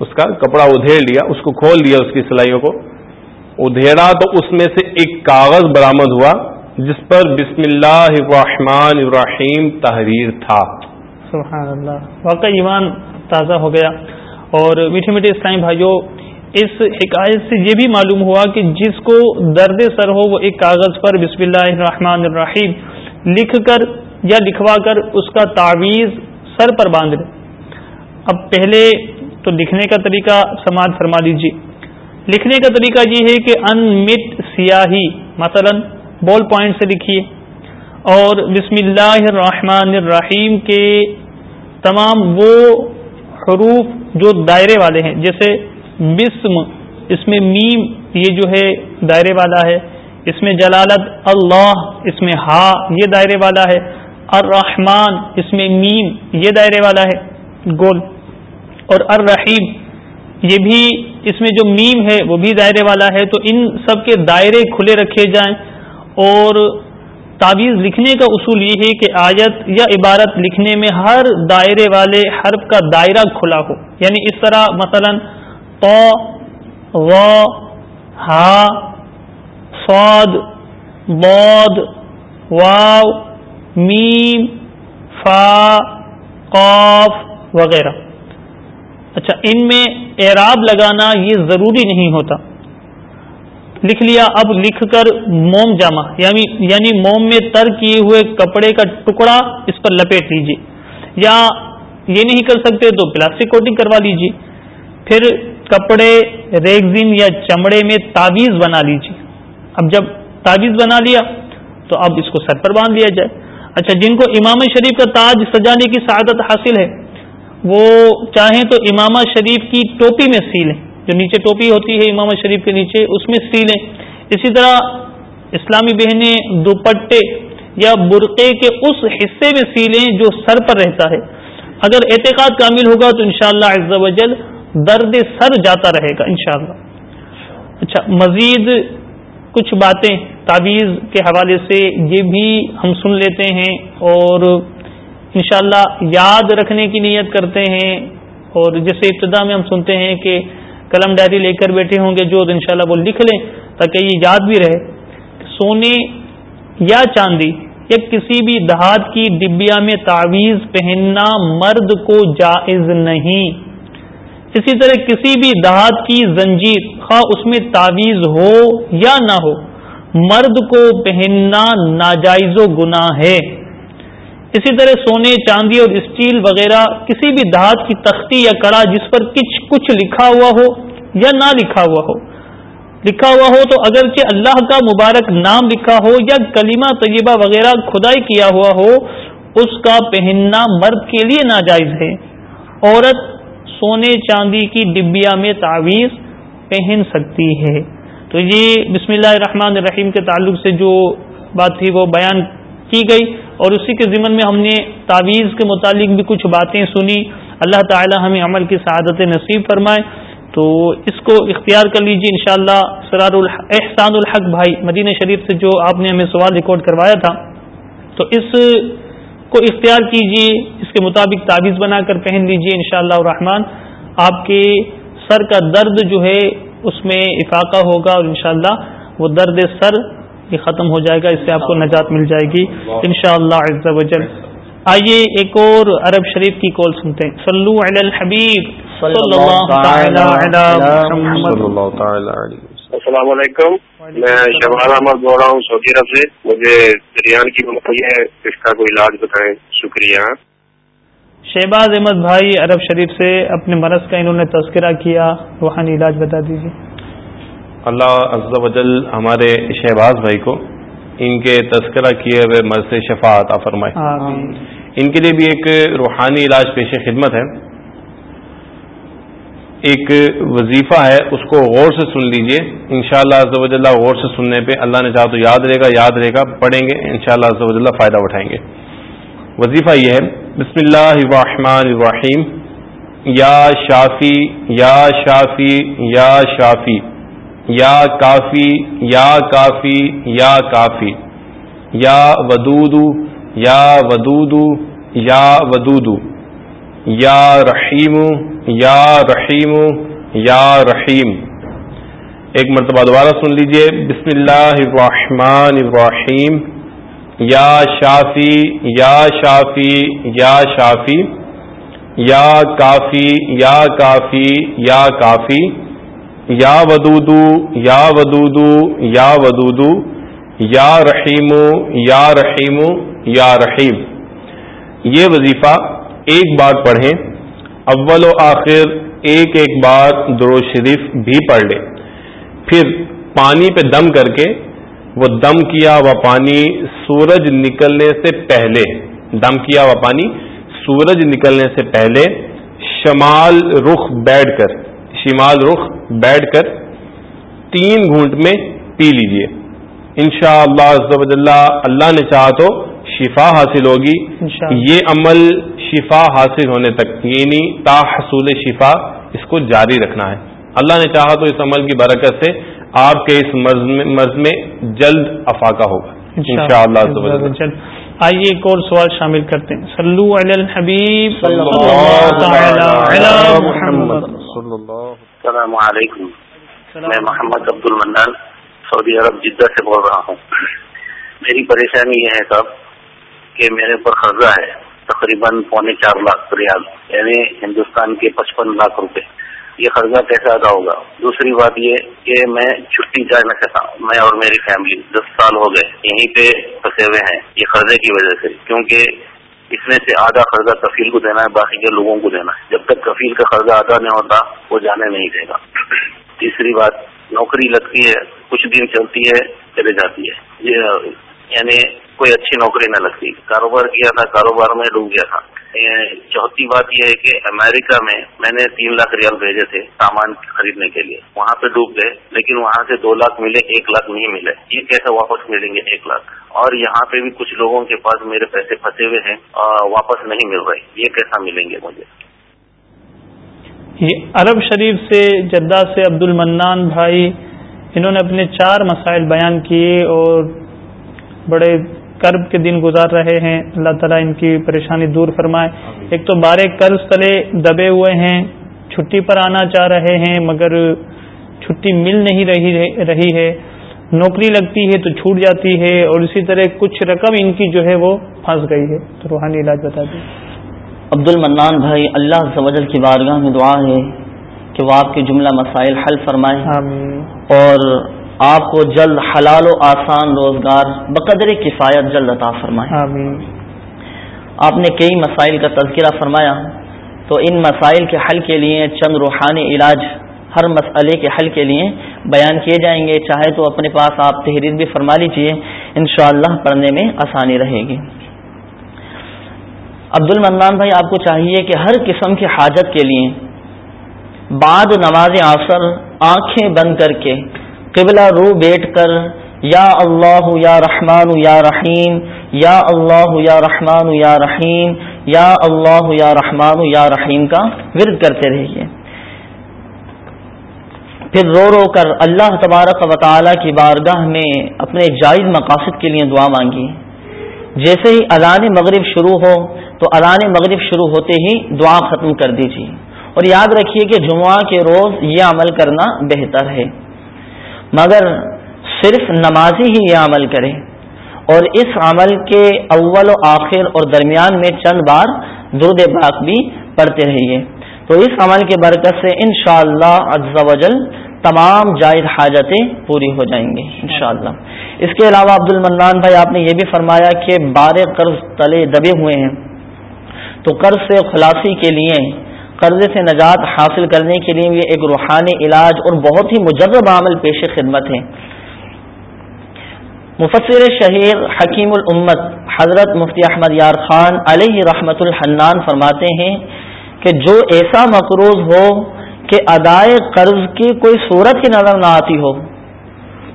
اس کا کپڑا ادھیڑ لیا، اس کو کھول دیا اس کی سلائیوں کو۔ ادھیڑا تو اس میں سے ایک کاغذ برامد ہوا، جس پر بسم اللہ الرحمن الرحیم تحریر تھا۔ سبحان اللہ۔ واقعی ایمان تازہ ہو گیا۔ اور میٹھے میٹھے اسلامی بھائیوں اس حکایت سے یہ بھی معلوم ہوا کہ جس کو درد سر ہو وہ ایک کاغذ پر بسم اللہ الرحمن الرحیم لکھ کر یا لکھوا کر اس کا تعویذ سر پر باندھ لے اب پہلے تو لکھنے کا طریقہ سماعت فرما دیجیے لکھنے کا طریقہ یہ ہے کہ ان مٹ سیاہی، مثلا بال پوائنٹ سے لکھیے۔ اور بسم اللہ الرحمن الرحیم کے تمام وہ حروف جو دائرے والے ہیں، جیسے بسم، اس میں میم، یہ جو ہے دائرے والا ہے، اس میں جلالت، اللہ، اس میں ہا، یہ دائرے والا ہے، الرحمن، اس میں میم، یہ دائرے والا ہے، گول، اور الرحیم، یہ بھی اس میں جو میم ہے، وہ بھی دائرے والا ہے، تو ان سب کے دائرے کھلے رکھے جائیں، اور تعویذ لکھنے کا اصول یہ ہے کہ آیت یا عبارت لکھنے میں ہر دائرے والے حرف کا دائرہ کھلا ہو یعنی اس طرح مثلا تو و ہا فاد بود واو، میم فا قوف وغیرہ۔ اچھا ان میں اعراب لگانا یہ ضروری نہیں ہوتا۔ لکھ لیا، اب لکھ کر موم جامع یعنی یعنی موم میں تر کیے ہوئے کپڑے کا ٹکڑا اس پر لپیٹ لیجیے یا یہ نہیں کر سکتے تو پلاسٹک کوٹنگ کروا لیجیے پھر کپڑے ریگزین یا چمڑے میں تعویذ بنا لیجیے اب جب تعویذ بنا لیا تو اب اس کو سر پر باندھ لیا جائے۔ اچھا جن کو امام شریف کا تاج سجانے کی سعادت حاصل ہے، وہ چاہیں تو امامہ شریف کی ٹوپی میں سی لیں جو نیچے ٹوپی ہوتی ہے امام شریف کے نیچے اس میں سیلیں اسی طرح اسلامی بہنیں دوپٹے یا برقعے کے اس حصے میں سیلیں جو سر پر رہتا ہے۔ اگر اعتقاد کامل ہوگا تو انشاءاللہ شاء اللہ درد سر جاتا رہے گا، انشاءاللہ۔ اچھا مزید کچھ باتیں تعویذ کے حوالے سے یہ بھی ہم سن لیتے ہیں اور انشاءاللہ یاد رکھنے کی نیت کرتے ہیں اور جیسے ابتدا میں ہم سنتے ہیں کہ قلم ڈائری لے کر بیٹھے ہوں گے، جو انشاءاللہ وہ لکھ لیں تاکہ یہ یاد بھی رہے۔ سونے یا چاندی، یا کسی بھی دہات کی ڈبیا میں تعویذ پہننا مرد کو جائز نہیں۔ اسی طرح کسی بھی دہات کی زنجیر، خواہ اس میں تعویذ ہو یا نہ ہو، مرد کو پہننا ناجائز و گناہ ہے۔ اسی طرح سونے، چاندی اور اسٹیل وغیرہ کسی بھی دھات کی تختی یا کڑا جس پر کچھ کچھ لکھا ہوا ہو یا نہ لکھا ہوا ہو۔ لکھا ہوا ہو تو اگرچہ اللہ کا مبارک نام لکھا ہو یا کلیمہ طیبہ وغیرہ کھدائی کیا ہوا ہو، اس کا پہننا مرد کے لیے ناجائز ہے۔ عورت سونے چاندی کی ڈبیا میں تعویذ پہن سکتی ہے۔ تو یہ بسم اللہ الرحمن الرحیم کے تعلق سے جو بات تھی وہ بیان کی گئی اور اسی کے ضمن میں ہم نے تعویذ کے متعلق بھی کچھ باتیں سنی۔ اللہ تعالی ہمیں عمل کی سعادت نصیب فرمائے۔ تو اس کو اختیار کر لیجیے انشاءاللہ سرار احسان الحق بھائی، مدینہ شریف سے جو آپ نے ہمیں سوال ریکارڈ کروایا تھا۔ تو اس کو اختیار کیجیے اس کے مطابق تعویذ بنا کر پہن لیجیے انشاءاللہ شاء الرحمن۔ آپ کے سر کا درد جو ہے اس میں افاقہ ہوگا اور انشاءاللہ وہ درد سر یہ ختم ہو جائے گا اس سے آپ کو نجات مل جائے گی۔ ان شاء اللہ آئیے ایک اور عرب شریف کی کال سنتے ہیں۔ صلو علی الحبیب۔ السلام علیکم۔ میں شہباز احمد بول رہا ہوں سعودی عرب سے. مجھے دریان کی بیماری ہے اس کا کوئی علاج بتائیں. شکریہ. شہباز احمد بھائی عرب شریف سے اپنے مرض کا انہوں نے تذکرہ کیا روحانی علاج بتا دیجیے اللہ عز و جل ہمارے شہباز بھائی کو ان کے تذکرہ کیے ہوئے مرض شفاعت فرمائے۔ ان کے لیے بھی ایک روحانی علاج پیش خدمت ہے۔ ایک وظیفہ ہے، اس کو غور سے سن لیجیے۔ انشاءاللہ شاء اللہ اللہ غور سے سننے پہ اللہ نے چاہ تو یاد رہے گا، یاد رہے گا، پڑھیں گے، انشاءاللہ شاء اللہ فائدہ اٹھائیں گے۔ وظیفہ یہ ہے، بسم اللہ الرحمن الرحیم۔ یا شافی یا شافی یا شافی۔ یا کافی یا کافی یا کافی۔ یا ودودو یا ودودو یا ودودو۔ یا رحیم یا رحیم یا رحیم۔ ایک مرتبہ دوبارہ سن لیجیے، بسم اللہ الرحمن الرحیم۔ یا شافی یا شافی یا شافی۔ یا کافی یا کافی یا کافی۔ یا ودودو یا ودودو یا ودودو یا رحیم یا رحیم یا رحیم۔ یہ وظیفہ ایک بار پڑھیں۔ اول و آخر ایک ایک بار درو شریف بھی پڑھ لیں پھر پانی پہ دم کر کے وہ دم کیا ہوا پانی سورج نکلنے سے پہلے۔ دم کیا ہوا پانی سورج نکلنے سے پہلے شمال رخ بیٹھ کر۔ شمال رخ بیٹھ کر تین گھونٹ میں پی لیجیے۔ ان شاء اللہ اللہ نے چاہا تو شفا حاصل ہوگی۔ یہ عمل شفا حاصل ہونے تک یعنی تا حصول شفا اس کو جاری رکھنا ہے۔ اللہ نے چاہا تو اس عمل کی برکت سے آپ کے اس مرض میں جلد افاقہ ہوگا۔ ان شاء اللہ آئیے ایک اور سوال شامل کرتے ہیں۔ سلو الحبیب السلام علیکم۔ میں محمد عبد المنان سعودی عرب جدہ سے بول رہا ہوں۔ میری پریشانی یہ ہے صاحب کہ میرے اوپر قرضہ ہے۔ تقریباً پونے چار لاکھ ریال یعنی ہندوستان کے پچپن لاکھ روپے۔ یہ قرضہ کیسے ادا ہوگا؟ دوسری بات یہ کہ میں چھٹی جانا چاہتا ہوں میں اور میری فیملی دس سال ہو گئے، یہیں پہ پھنسے ہوئے ہیں یہ قرضے کی وجہ سے، کیونکہ اس میں سے آدھا قرضہ کفیل کو دینا ہے، باقی کے لوگوں کو دینا ہے۔ جب تک کفیل کا قرضہ ادا نہیں ہوتا، وہ جانے نہیں دے گا۔ تیسری بات، نوکری لگتی ہے، کچھ دن چلتی ہے، چلے جاتی ہے۔ یہ یعنی کوئی اچھی نوکری نہ لگتی۔ کاروبار کیا تھا، کاروبار میں ڈوب گیا تھا۔ چوتھی بات یہ ہے کہ امریکہ میں میں نے تین لاکھ ریال بھیجے تھے سامان خریدنے کے لیے۔ وہاں پہ ڈوب گئے، لیکن وہاں سے دو لاکھ ملے، ایک لاکھ نہیں ملے۔ یہ کیسے واپس ملیں گے ایک لاکھ؟ اور یہاں پہ بھی کچھ لوگوں کے پاس میرے پیسے پھنسے ہوئے ہیں واپس نہیں مل رہے۔ یہ کیسا ملیں گے مجھے؟ یہ عرب شریف سے جدہ سے عبد المنان بھائی، انہوں نے اپنے چار مسائل بیان کیے اور بڑے کرب کے دن گزار رہے ہیں۔ اللہ تعالیٰ ان کی پریشانی دور فرمائے۔ ایک تو بارے قرض تلے دبے ہوئے ہیں چھٹی پر آنا چاہ رہے ہیں مگر چھٹی مل نہیں رہی رہی ہے۔ نوکری لگتی ہے تو چھوٹ جاتی ہے اور اسی طرح کچھ رقم ان کی جو ہے وہ پھنس گئی ہے۔ تو روحانی علاج بتا دیں عبد المنان بھائی اللہ سوجل کی بارگاہ میں دعا ہے کہ وہ آپ کے جملہ مسائل حل فرمائے۔ اور آپ کو جلد حلال و آسان روزگار بقدر کفایت جلد عطا فرمائے۔ آپ نے کئی مسائل کا تذکرہ فرمایا تو ان مسائل کے حل کے لیے چند روحانی علاج ہر مسئلے کے حل کے لیے بیان کیے جائیں گے۔ چاہے تو اپنے پاس آپ تحریر بھی فرما لیجیے انشاءاللہ پڑھنے میں آسانی رہے گی۔ عبد المنان بھائی آپ کو چاہیے کہ ہر قسم کی حاجت کے لیے بعد نماز آثر آنکھیں بند کر کے قبلہ رو بیٹھ کر، یا اللہ، یا رحمان، یا رحیم، یا اللہ، یا رحمان، یا رحیم، یا اللہ، یا رحمان، یا رحیم کا ورد کرتے رہیے۔ پھر رو رو کر اللہ تبارک و تعالی کی بارگاہ میں اپنے جائز مقاصد کے لیے دعا مانگی۔ جیسے ہی اذان مغرب شروع ہو، تو اذان مغرب شروع ہوتے ہی دعا ختم کر دیجیے۔ اور یاد رکھیے کہ جمعہ کے روز یہ عمل کرنا بہتر ہے۔ مگر صرف نمازی ہی یہ عمل کرے اور اس عمل کے اول و آخر اور درمیان میں چند بار درد پاک بھی پڑھتے رہیے۔ تو اس عمل کے برکت سے انشاءاللہ شاء اللہ تمام جائز حاجتیں پوری ہو جائیں گے انشاءاللہ۔ اس کے علاوہ عبد المنان بھائی آپ نے یہ بھی فرمایا کہ بار قرض تلے دبے ہوئے ہیں۔ تو قرض سے خلاصی کے لیے قرضے سے نجات حاصل کرنے کے لیے یہ ایک روحانی علاج اور بہت ہی مجرب عمل پیش خدمت ہے۔ مفسر شہیر حکیم الامت حضرت مفتی احمد یار خان علیہ رحمت الحنان فرماتے ہیں کہ جو ایسا مقروض ہو کہ ادائے قرض کی کوئی صورت ہی نظر نہ آتی ہو،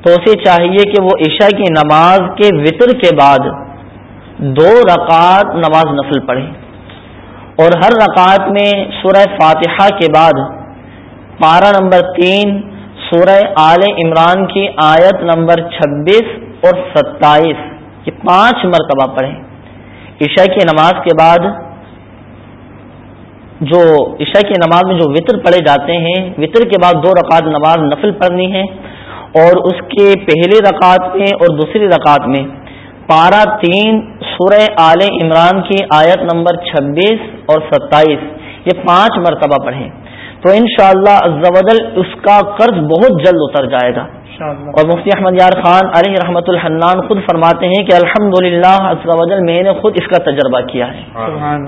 تو اسے چاہیے کہ وہ عشاء کی نماز کے وطر کے بعد دو رکعت نماز نفل پڑھے۔ اور ہر رکعت میں سورہ فاتحہ کے بعد پارہ نمبر تین، سورہ آل عمران کی آیت نمبر چھبیس اور ستائیس، یہ پانچ مرتبہ پڑھیں۔ عشاء کی نماز کے بعد جو عشاء کی نماز میں جو وطر پڑھے جاتے ہیں، وطر کے بعد دو رکعت نماز نفل پڑھنی ہے اور اس کے پہلے رکعت میں اور دوسری رکعت میں پارہ تین سورہ آل عمران کی آیت نمبر چھبیس اور ستائیس۔ یہ پانچ مرتبہ پڑھیں۔ تو انشاءاللہ شاء اللہ اس کا قرض بہت جلد اتر جائے گا۔ اور مفتی احمد یار خان علیہ رحمت الحنان خود فرماتے ہیں کہ الحمد للہ میں نے خود اس کا تجربہ کیا ہے۔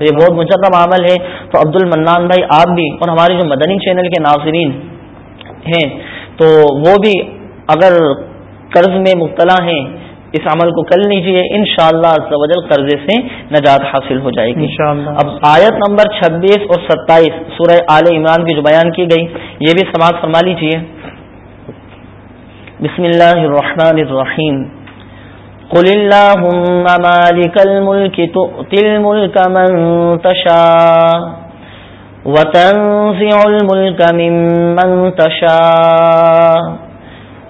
یہ بہت مجرب عمل ہے۔ تو عبد المنان بھائی آپ بھی اور ہمارے جو مدنی چینل کے ناظرین ہیں تو وہ بھی اگر قرض میں مبتلا ہیں اس عمل کو کر لیجیے ان شاء اللہ قرضے سے نجات حاصل ہو جائے گی۔ اب آیت نمبر چھبیس اور ستائیس سورہ آل عمران کی جو بیان کی گئی یہ بھی سماعت فرما لیجیے بسم اللہ الرحمن الرحیم۔ قل اللهم مالك الملك تؤتي الملك من تشاء وتنزع الملك ممن تشاء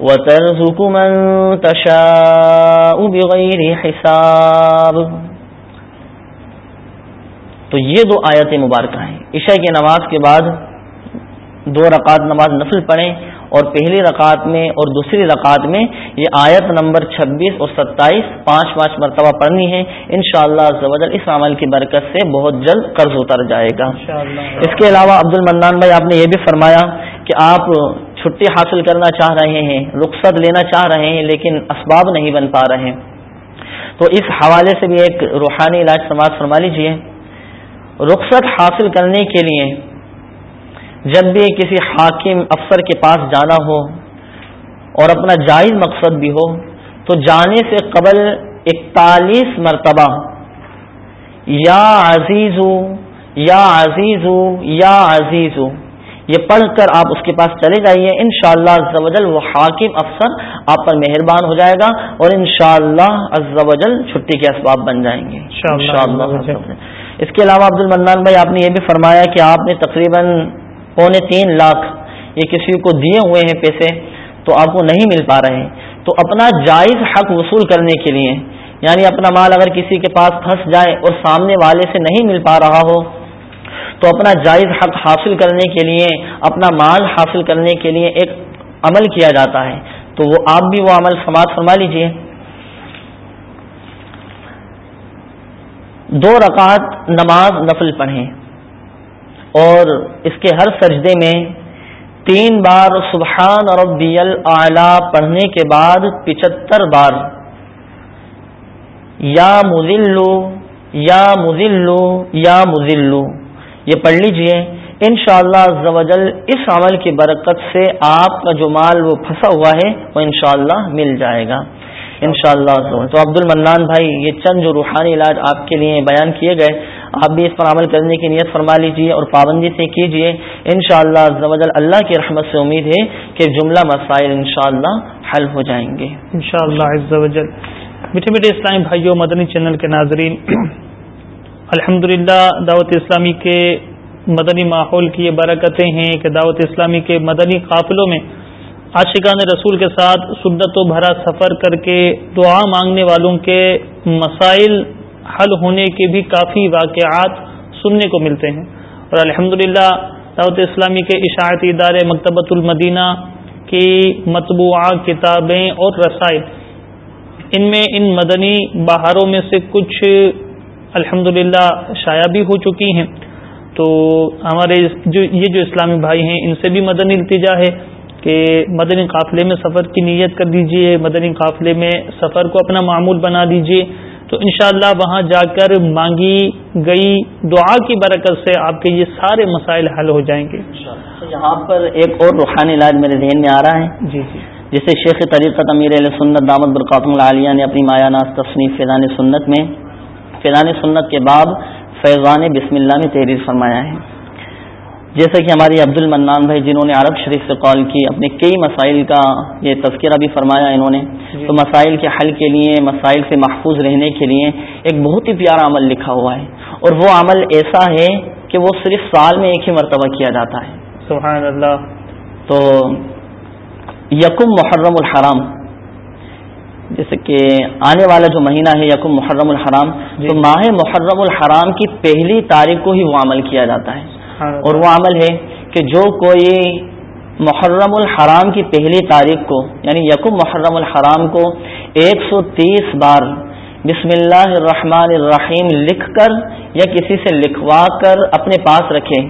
وترزق من تشاء بغير حساب۔ تو یہ دو آیت مبارکہ ہیں۔ عشاء کی نماز کے بعد دو رکعت نماز نفل پڑھیں اور پہلی رکعت میں اور دوسری رکعت میں یہ آیت نمبر چھبیس اور ستائیس پانچ پانچ مرتبہ پڑھنی ہے ان شاء اللہ اس عمل کی برکت سے بہت جلد قرض اتر جائے گا۔ اس کے علاوہ عبد المنان بھائی آپ نے یہ بھی فرمایا کہ آپ چھٹی حاصل کرنا چاہ رہے ہیں، رخصت لینا چاہ رہے ہیں، لیکن اسباب نہیں بن پا رہے تو اس حوالے سے بھی ایک روحانی علاج سماج فرما لیجیے رخصت حاصل کرنے کے لیے جب بھی کسی حاکم افسر کے پاس جانا ہو اور اپنا جائز مقصد بھی ہو، تو جانے سے قبل اکتالیس مرتبہ یا عزیز یا عزیز یا عزیز یہ پڑھ کر آپ اس کے پاس چلے جائیے۔ ان شاء اللہ وہ حاکم افسر آپ پر مہربان ہو جائے گا اور ان شاء اللہ چھٹی کے اسباب بن جائیں گے۔ اس کے علاوہ عبد المنان بھائی آپ نے یہ بھی فرمایا کہ آپ نے تقریباً پونے تین لاکھ یہ کسی کو دیے ہوئے ہیں پیسے تو آپ کو نہیں مل پا رہے ہیں۔ تو اپنا جائز حق وصول کرنے کے لیے یعنی اپنا مال اگر کسی کے پاس پھنس جائے اور سامنے والے سے نہیں مل پا رہا ہو تو اپنا جائز حق حاصل کرنے کے لیے، اپنا مال حاصل کرنے کے لیے ایک عمل کیا جاتا ہے۔ تو وہ آپ بھی وہ عمل سماعت فرما لیجیے۔ دو رکعت نماز نفل پڑھیں۔ اور اس کے ہر سجدے میں تین بار سبحان ربی اعلی پڑھنے کے بعد پچہتر بار۔ یا مزلو یا مزلو یا مزلو یہ پڑھ لیجیے۔ ان شاء اللہ اس عمل کی برکت سے آپ کا جو مال وہ پھنسا ہوا ہے وہ انشاءاللہ مل جائے گا۔ انشاءاللہ تو عبد المنان بھائی، یہ چند جو روحانی علاج آپ کے لیے بیان کیے گئے، آپ بھی اس پر عمل کرنے کی نیت فرما لیجیے اور پابندی سے کیجیے ان شاء اللہ اللہ کی رحمت سے امید ہے کہ جملہ مسائل انشاءاللہ حل ہو جائیں گے۔ ان شاء اللہ میٹھے میٹھے اسلامی بھائیوں، مدنی چینل کے ناظرین الحمد دعوت اسلامی کے مدنی ماحول کی یہ برکتیں ہیں کہ دعوت اسلامی کے مدنی قافلوں میں عاشقان رسول کے ساتھ سدت و بھرا سفر کر کے دعا مانگنے والوں کے مسائل حل ہونے کے بھی کافی واقعات سننے کو ملتے ہیں۔ اور الحمد للہ دعوت اسلامی کے اشاعتی ادارے مکتبۃ المدینہ کی مطبوعہ کتابیں اور رسائل، ان میں ان مدنی بہاروں میں سے کچھ الحمد للہ شائع بھی ہو چکی ہیں۔ تو ہمارے جو یہ جو اسلامی بھائی ہیں ان سے بھی مدنی التجا ہے کہ مدنی قافلے میں سفر کی نیت کر دیجیے مدنی قافلے میں سفر کو اپنا معمول بنا دیجیے۔ تو انشاءاللہ وہاں جا کر مانگی گئی دعا کی برکت سے آپ کے یہ سارے مسائل حل ہو جائیں گے۔ یہاں پر ایک اور روحانی علاج میرے ذہن میں آ رہا ہے۔ جی جی۔ جسے شیخ طریقت امیر علیہ سنت دامت برقاتم العالیہ نے اپنی مایا ناز تصنیف فیضان سنت میں فیضان سنت کے باب فیضان بسم اللہ میں تحریر فرمایا ہے۔ جیسا کہ ہماری عبد المنان بھائی جنہوں نے عرب شریف سے کال کی اپنے کئی مسائل کا یہ تذکرہ بھی فرمایا انہوں نے۔ جی۔ تو مسائل کے حل کے لیے مسائل سے محفوظ رہنے کے لیے ایک بہت ہی پیارا عمل لکھا ہوا ہے۔ اور وہ عمل ایسا ہے کہ وہ صرف سال میں ایک ہی مرتبہ کیا جاتا ہے۔ سبحان اللہ۔ تو یکم محرم الحرام۔ جیسے کہ آنے والا جو مہینہ ہے یکم محرم الحرام جی۔ تو ماہ محرم الحرام کی پہلی تاریخ کو ہی وہ عمل کیا جاتا ہے اور وہ عمل ہے کہ جو کوئی محرم الحرام کی پہلی تاریخ کو یعنی یکم محرم الحرام کو ایک سو تیس بار بسم اللہ الرحمن الرحیم لکھ کر یا کسی سے لکھوا کر اپنے پاس رکھے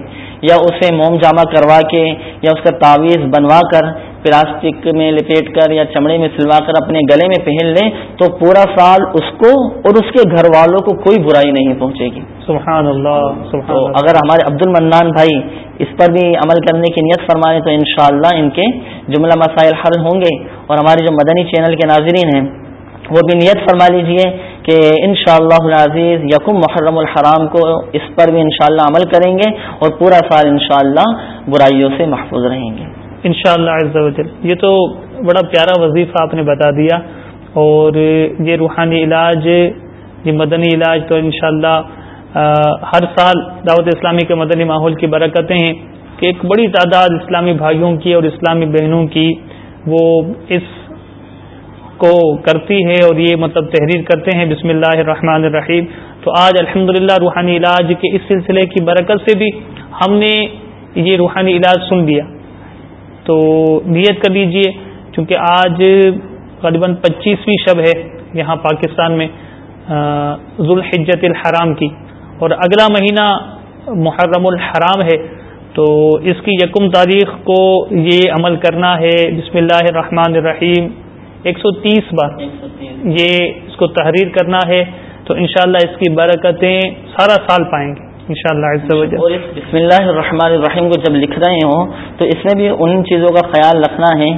یا اسے موم جامع کروا کے یا اس کا تعویذ بنوا کر پلاسٹک میں لپیٹ کر یا چمڑے میں سلوا کر اپنے گلے میں پہن لیں تو پورا سال اس کو اور اس کے گھر والوں کو کوئی برائی نہیں پہنچے گی۔ سبحان اللہ سبحان تو اللہ۔ اگر ہمارے عبد المنان بھائی اس پر بھی عمل کرنے کی نیت فرمائیں تو انشاءاللہ ان کے جملہ مسائل حل ہوں گے اور ہمارے جو مدنی چینل کے ناظرین ہیں وہ بھی نیت فرما لیجیے۔ کہ ان شاء اللہ عزیز یقم محرم الحرام کو اس پر بھی انشاءاللہ عمل کریں گے اور پورا سال انشاءاللہ برائیوں سے محفوظ رہیں گے۔ انشاءاللہ شاء اللہ یہ تو بڑا پیارا وظیفہ آپ نے بتا دیا اور یہ روحانی علاج، یہ مدنی علاج تو انشاءاللہ ہر سال دعوت اسلامی کے مدنی ماحول کی برکتیں ہیں کہ ایک بڑی تعداد اسلامی بھائیوں کی اور اسلامی بہنوں کی وہ اس کو کرتی ہے اور یہ مطلب تحریر کرتے ہیں بسم اللہ الرحمن الرحیم۔ تو آج الحمد روحانی علاج کے اس سلسلے کی برکت سے بھی ہم نے یہ روحانی علاج سن لیا۔ تو نیت کر لیجیے، چونکہ آج غالباً پچیسویں شب ہے یہاں پاکستان میں ذوالحجت الحرام کی۔ اور اگلا مہینہ محرم الحرام ہے، تو اس کی یکم تاریخ کو یہ عمل کرنا ہے۔ بسم اللہ الرحمن الرحیم۔ ایک سو تیس بار۔ یہ اس کو تحریر کرنا ہے۔ تو انشاءاللہ اس کی برکتیں سارا سال پائیں گے انشاءاللہ شاء اور اس بسم اللہ الرحمن الرحیم کو جب لکھ رہے ہوں تو اس میں بھی ان چیزوں کا خیال رکھنا ہے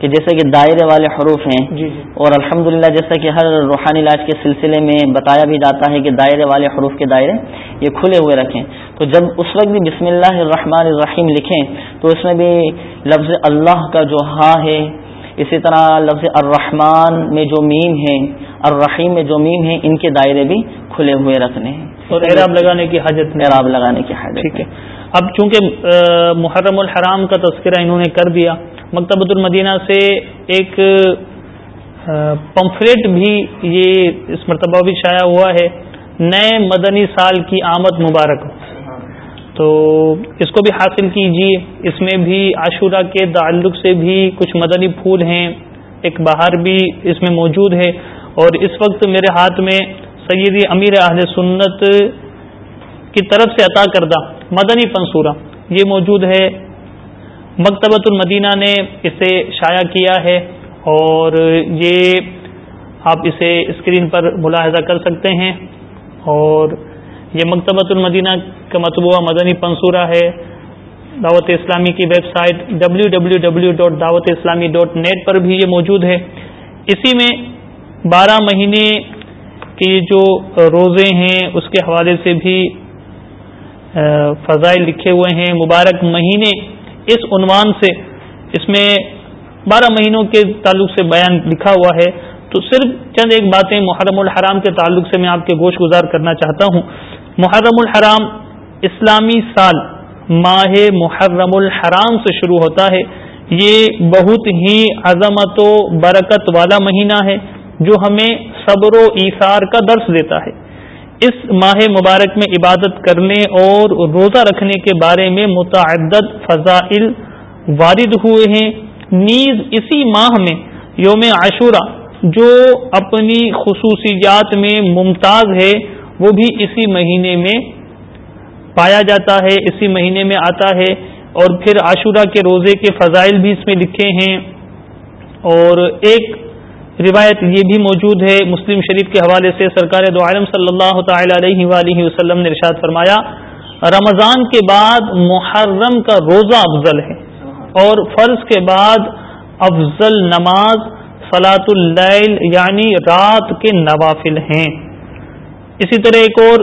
کہ جیسے کہ دائرے والے حروف ہیں۔ جی جی۔ اور الحمدللہ جیسا کہ ہر روحانی علاج کے سلسلے میں بتایا بھی جاتا ہے کہ دائرے والے حروف کے دائرے یہ کھلے ہوئے رکھیں۔ تو جب اس وقت بھی بسم اللہ الرحمن الرحیم لکھیں تو اس میں بھی لفظ اللہ کا جو ہاں ہے اسی طرح لفظ الرحمن میں جو میم ہے الرحیم میں جو میم ہے ان کے دائرے بھی کھلے ہوئے رکھنے ہیں۔ اور اعراب لگانے کی حاجت اعراب لگانے کی حاجت ٹھیک ہے۔ اب چونکہ محرم الحرام کا تذکرہ انہوں نے کر دیا مکتبۃ المدینہ سے ایک پمفلیٹ بھی یہ اس مرتبہ بھی شائع ہوا ہے نئے مدنی سال کی آمد مبارک۔ تو اس کو بھی حاصل کیجیے اس میں بھی عاشورہ کے تعلق سے بھی کچھ مدنی پھول ہیں۔ ایک باہر بھی اس میں موجود ہے۔ اور اس وقت میرے ہاتھ میں سیدی امیر اہل سنت کی طرف سے عطا کردہ مدنی پنصورہ یہ موجود ہے۔ مکتبۃ المدینہ نے اسے شائع کیا ہے اور یہ آپ اسے اسکرین پر ملاحظہ کر سکتے ہیں۔ اور یہ مکتبۃ المدینہ کا مطبوعہ مدنی پنصورہ ہے۔ دعوت اسلامی کی website W W W dot Dawat Islami dot net پر بھی یہ موجود ہے۔ اسی میں بارہ مہینے کے جو روزے ہیں، اس کے حوالے سے بھی فضائل لکھے ہوئے ہیں۔ مبارک مہینے اس عنوان سے، اس میں بارہ مہینوں کے تعلق سے بیان لکھا ہوا ہے۔ تو صرف چند ایک باتیں محرم الحرام کے تعلق سے میں آپ کے گوشت گزار کرنا چاہتا ہوں۔ محرم الحرام، اسلامی سال ماہ محرم الحرام سے شروع ہوتا ہے۔ یہ بہت ہی عظمت و برکت والا مہینہ ہے جو ہمیں صبر و ایثار کا درس دیتا ہے۔ اس ماہ مبارک میں عبادت کرنے اور روزہ رکھنے کے بارے میں متعدد فضائل وارد ہوئے ہیں۔ نیز اسی ماہ میں یوم عاشورہ، جو اپنی خصوصیات میں ممتاز ہے وہ بھی اسی مہینے میں پایا جاتا ہے، اسی مہینے میں آتا ہے۔ اور پھر عاشورہ کے روزے کے فضائل بھی اس میں لکھے ہیں۔ اور ایک روایت یہ بھی موجود ہے، مسلم شریف کے حوالے سے سرکار دو عالم صلی اللہ تعالی علیہ وآلہ وسلم نے ارشاد فرمایا، رمضان کے بعد محرم کا روزہ افضل ہے۔ اور فرض کے بعد افضل نماز فلاط اللیل یعنی رات کے نوافل ہیں۔ اسی طرح ایک اور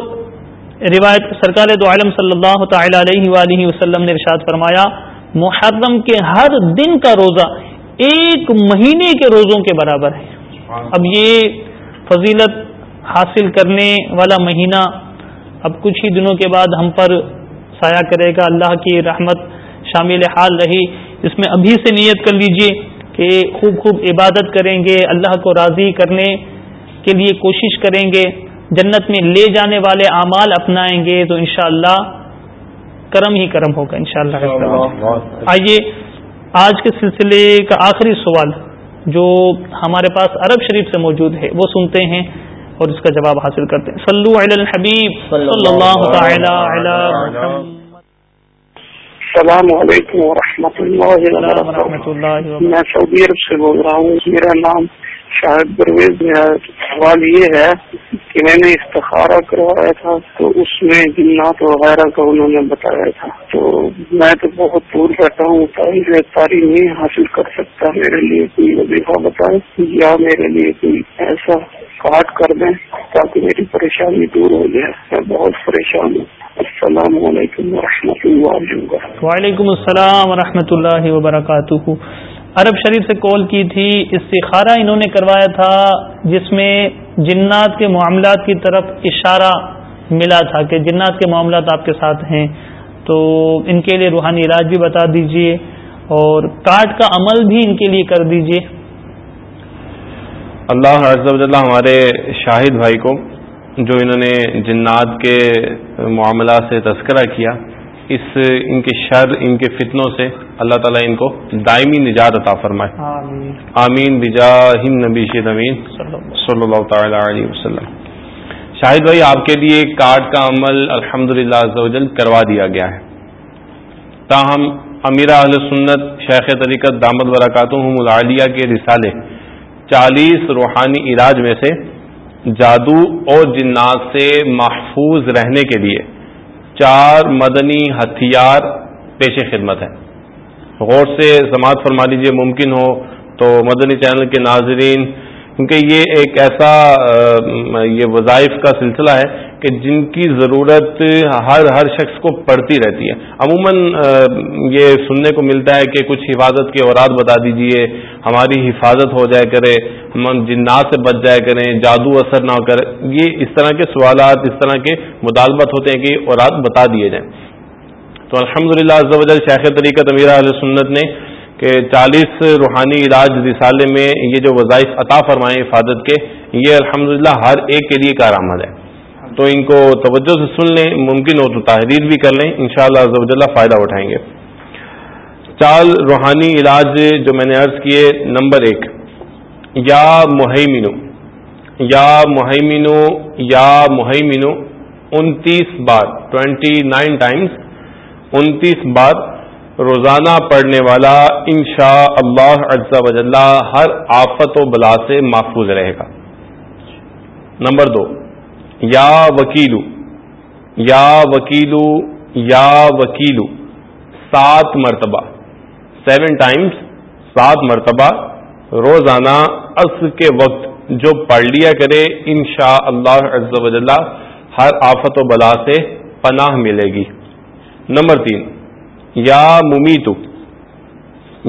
روایت سرکار دو عالم صلی اللہ تعالی علیہ وآلہ وسلم نے ارشاد فرمایا محرم کے ہر دن کا روزہ ایک مہینے کے روزوں کے برابر ہے۔ اب یہ فضیلت حاصل کرنے والا مہینہ اب کچھ ہی دنوں کے بعد ہم پر سایہ کرے گا۔ اللہ کی رحمت شامل حال رہی۔ اس میں ابھی سے نیت کر لیجیے کہ خوب خوب عبادت کریں گے اللہ کو راضی کرنے کے لیے کوشش کریں گے۔ جنت میں لے جانے والے اعمال اپنائیں گے تو انشاءاللہ کرم ہی کرم ہوگا انشاءاللہ آئیے آج کے سلسلے کا آخری سوال جو ہمارے پاس عرب شریف سے موجود ہے وہ سنتے ہیں اور اس کا جواب حاصل کرتے ہیں۔ صلو علی الحبیب صلی اللہ تعالی علی السلام علیکم ورحمۃ اللہ وبرکاتہ۔ میں سعودی عرب سے بول رہا ہوں۔ میرا نام شاہد پرویز میں سوال یہ ہے کہ میں نے استخارہ کروایا تھا، تو اس میں جنات وغیرہ کا انہوں نے بتایا تھا۔ تو میں تو بہت دور بیٹھا ہوں تاری نہیں حاصل کر سکتا میرے لیے کوئی وظیفہ بتائے یا میرے لیے کوئی ایسا کاٹ کر دیں تاکہ میری پریشانی دور ہو جائے۔ میں بہت پریشان ہوں۔ السلام علیکم و رحمۃ اللہ وعلیکم السلام و اللہ وبرکاتہ۔ عرب شریف سے کال کی تھی، استخارہ انہوں نے کروایا تھا، جس میں جنات کے معاملات کی طرف اشارہ ملا تھا کہ جنات کے معاملات آپ کے ساتھ ہیں۔ تو ان کے لیے روحانی علاج بھی بتا دیجیے اور کارڈ کا عمل بھی ان کے لیے کر دیجیے۔ اللہ اللہ ہمارے شاہد بھائی کو، جو انہوں نے جنات کے معاملات سے تذکرہ کیا اس ان کے شر ان کے فتنوں سے اللہ تعالیٰ ان کو دائمی نجات عطا فرمائے۔ آمین۔ ہند نبی امین۔ صلی اللہ تعالی علیہ وسلم۔ شاہد بھائی آپ کے لیے کارڈ کا عمل الحمد للہ کروا دیا گیا ہے۔ تاہم امیر اہل سنت شیخ طریقت دامد براکاتم العالیہ کے رسالے چالیس روحانی علاج میں سے جادو اور جنات سے محفوظ رہنے کے لیے چار مدنی ہتھیار پیش خدمت ہیں۔ غور سے سماعت فرما لیجیے ممکن ہو تو مدنی چینل کے ناظرین، کیونکہ یہ ایک ایسا یہ وظائف کا سلسلہ ہے کہ جن کی ضرورت ہر ہر شخص کو پڑتی رہتی ہے۔ عموماً یہ سننے کو ملتا ہے کہ کچھ حفاظت کے اوراد بتا دیجیے، ہماری حفاظت ہو جائے کرے، ہم جنات سے بچ جائے کریں، جادو اثر نہ کرے۔ یہ اس طرح کے سوالات، اس طرح کے مطالبت ہوتے ہیں کہ اوراد بتا دیے جائیں۔ تو الحمد للہ شیخ طریقت امیر علیہ سنت نے کہ چالیس روحانی علاج رسالے میں یہ جو وظائف عطا فرمائیں حفاظت کے، یہ الحمد ہر ایک کے لیے کارآمد ہے۔ تو ان کو توجہ سے سن لیں، ممکن ہو تو تحریر بھی کر لیں، انشاءاللہ شاء اللہ فائدہ اٹھائیں گے۔ چال روحانی علاج جو میں نے عرض کیے، نمبر ایک، یا مہیمنو یا مہیمنو یا مہیمنو، انتیس بار ٹوینٹی نائن ٹائمس انتیس بار روزانہ پڑھنے والا انشاء اللہ اجزا وجل ہر آفت و بلا سے محفوظ رہے گا۔ نمبر دو یا وکیلو یا وکیلو یا وکیلو، سات مرتبہ سیون ٹائمز سات مرتبہ روزانہ عصر کے وقت جو پڑھ لیا کرے ان شاء اللہ ہر آفت و بلا سے پناہ ملے گی۔ نمبر تین، یا ممیتو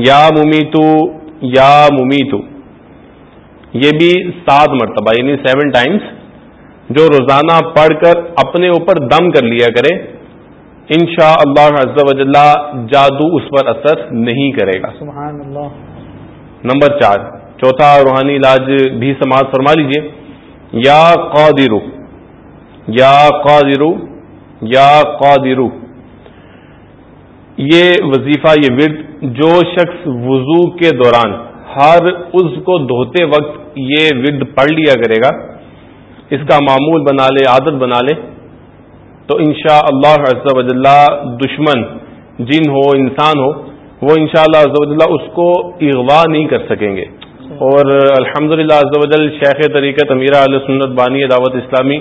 یا ممیتو یا ممیتو، یہ بھی سات مرتبہ یعنی سیون ٹائمز جو روزانہ پڑھ کر اپنے اوپر دم کر لیا کرے ان شاء اللہ جادو اس پر اثر نہیں کرے گا۔ سبحان اللہ نمبر چار چوتھا روحانی علاج بھی سماعت فرما لیجیے یا قادرو یا قادرو یا قادرو۔ یہ وظیفہ یہ ورد جو شخص وضو کے دوران ہر اس کو دھوتے وقت یہ ورد پڑھ لیا کرے گا۔ اس کا معمول بنا لے، عادت بنا لے، تو انشاء اللہ اللہ دشمن، جن ہو، انسان ہو، وہ ان شاء اللہ اس کو اغوا نہیں کر سکیں گے۔ اور الحمد للہ شیخ طریقت امیر علیہ سنت بانی دعوت اسلامی،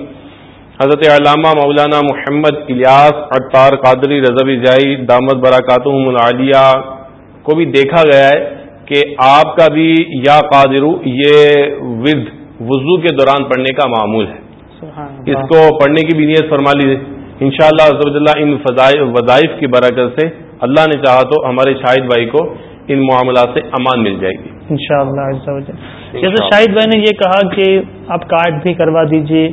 حضرت علامہ مولانا محمد الیاس اطار قادری رضوی جائی دامت براکاتم العالیہ، کو بھی دیکھا گیا ہے کہ آپ کا بھی یا قادرو، یہ ود وضو کے دوران پڑھنے کا معمول ہے۔ اس کو پڑھنے کی بھی نیت فرما لیجیے ان شاء اللہ ان وظائف کی برکت سے اللہ نے چاہا تو ہمارے شاہد بھائی کو ان معاملات سے امان مل جائے گی۔ ان شاء اللہ جیسے شاہد بھائی نے یہ کہا کہ آپ کارڈ بھی کروا دیجیے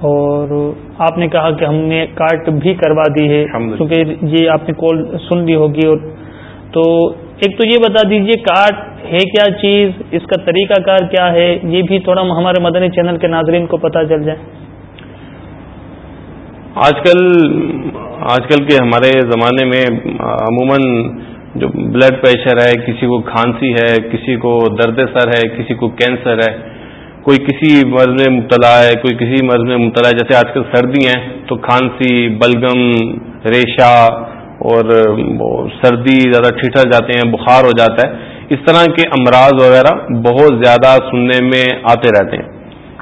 اور آپ نے کہا کہ ہم نے کارڈ بھی کروا دی ہے کیونکہ یہ آپ نے کال سن لی ہوگی اور تو ایک تو یہ بتا دیجیے کارڈ ہے کیا چیز؟ اس کا طریقہ کار کیا ہے؟ یہ بھی تھوڑا ہمارے مدنی چینل کے ناظرین کو پتہ چل جائے۔ آج کل آج کل کے ہمارے زمانے میں عموماً جو بلڈ پریشر ہے، کسی کو کھانسی ہے، کسی کو درد سر ہے، کسی کو کینسر ہے، کوئی کسی مرض میں مبتلا ہے، کوئی کسی مرض میں مبتلا ہے، جیسے آج کل سردی ہیں، تو کھانسی، بلگم، ریشہ اور سردی زیادہ ٹھٹر جاتے ہیں، بخار ہو جاتا ہے، اس طرح کے امراض وغیرہ بہت زیادہ سننے میں آتے رہتے ہیں۔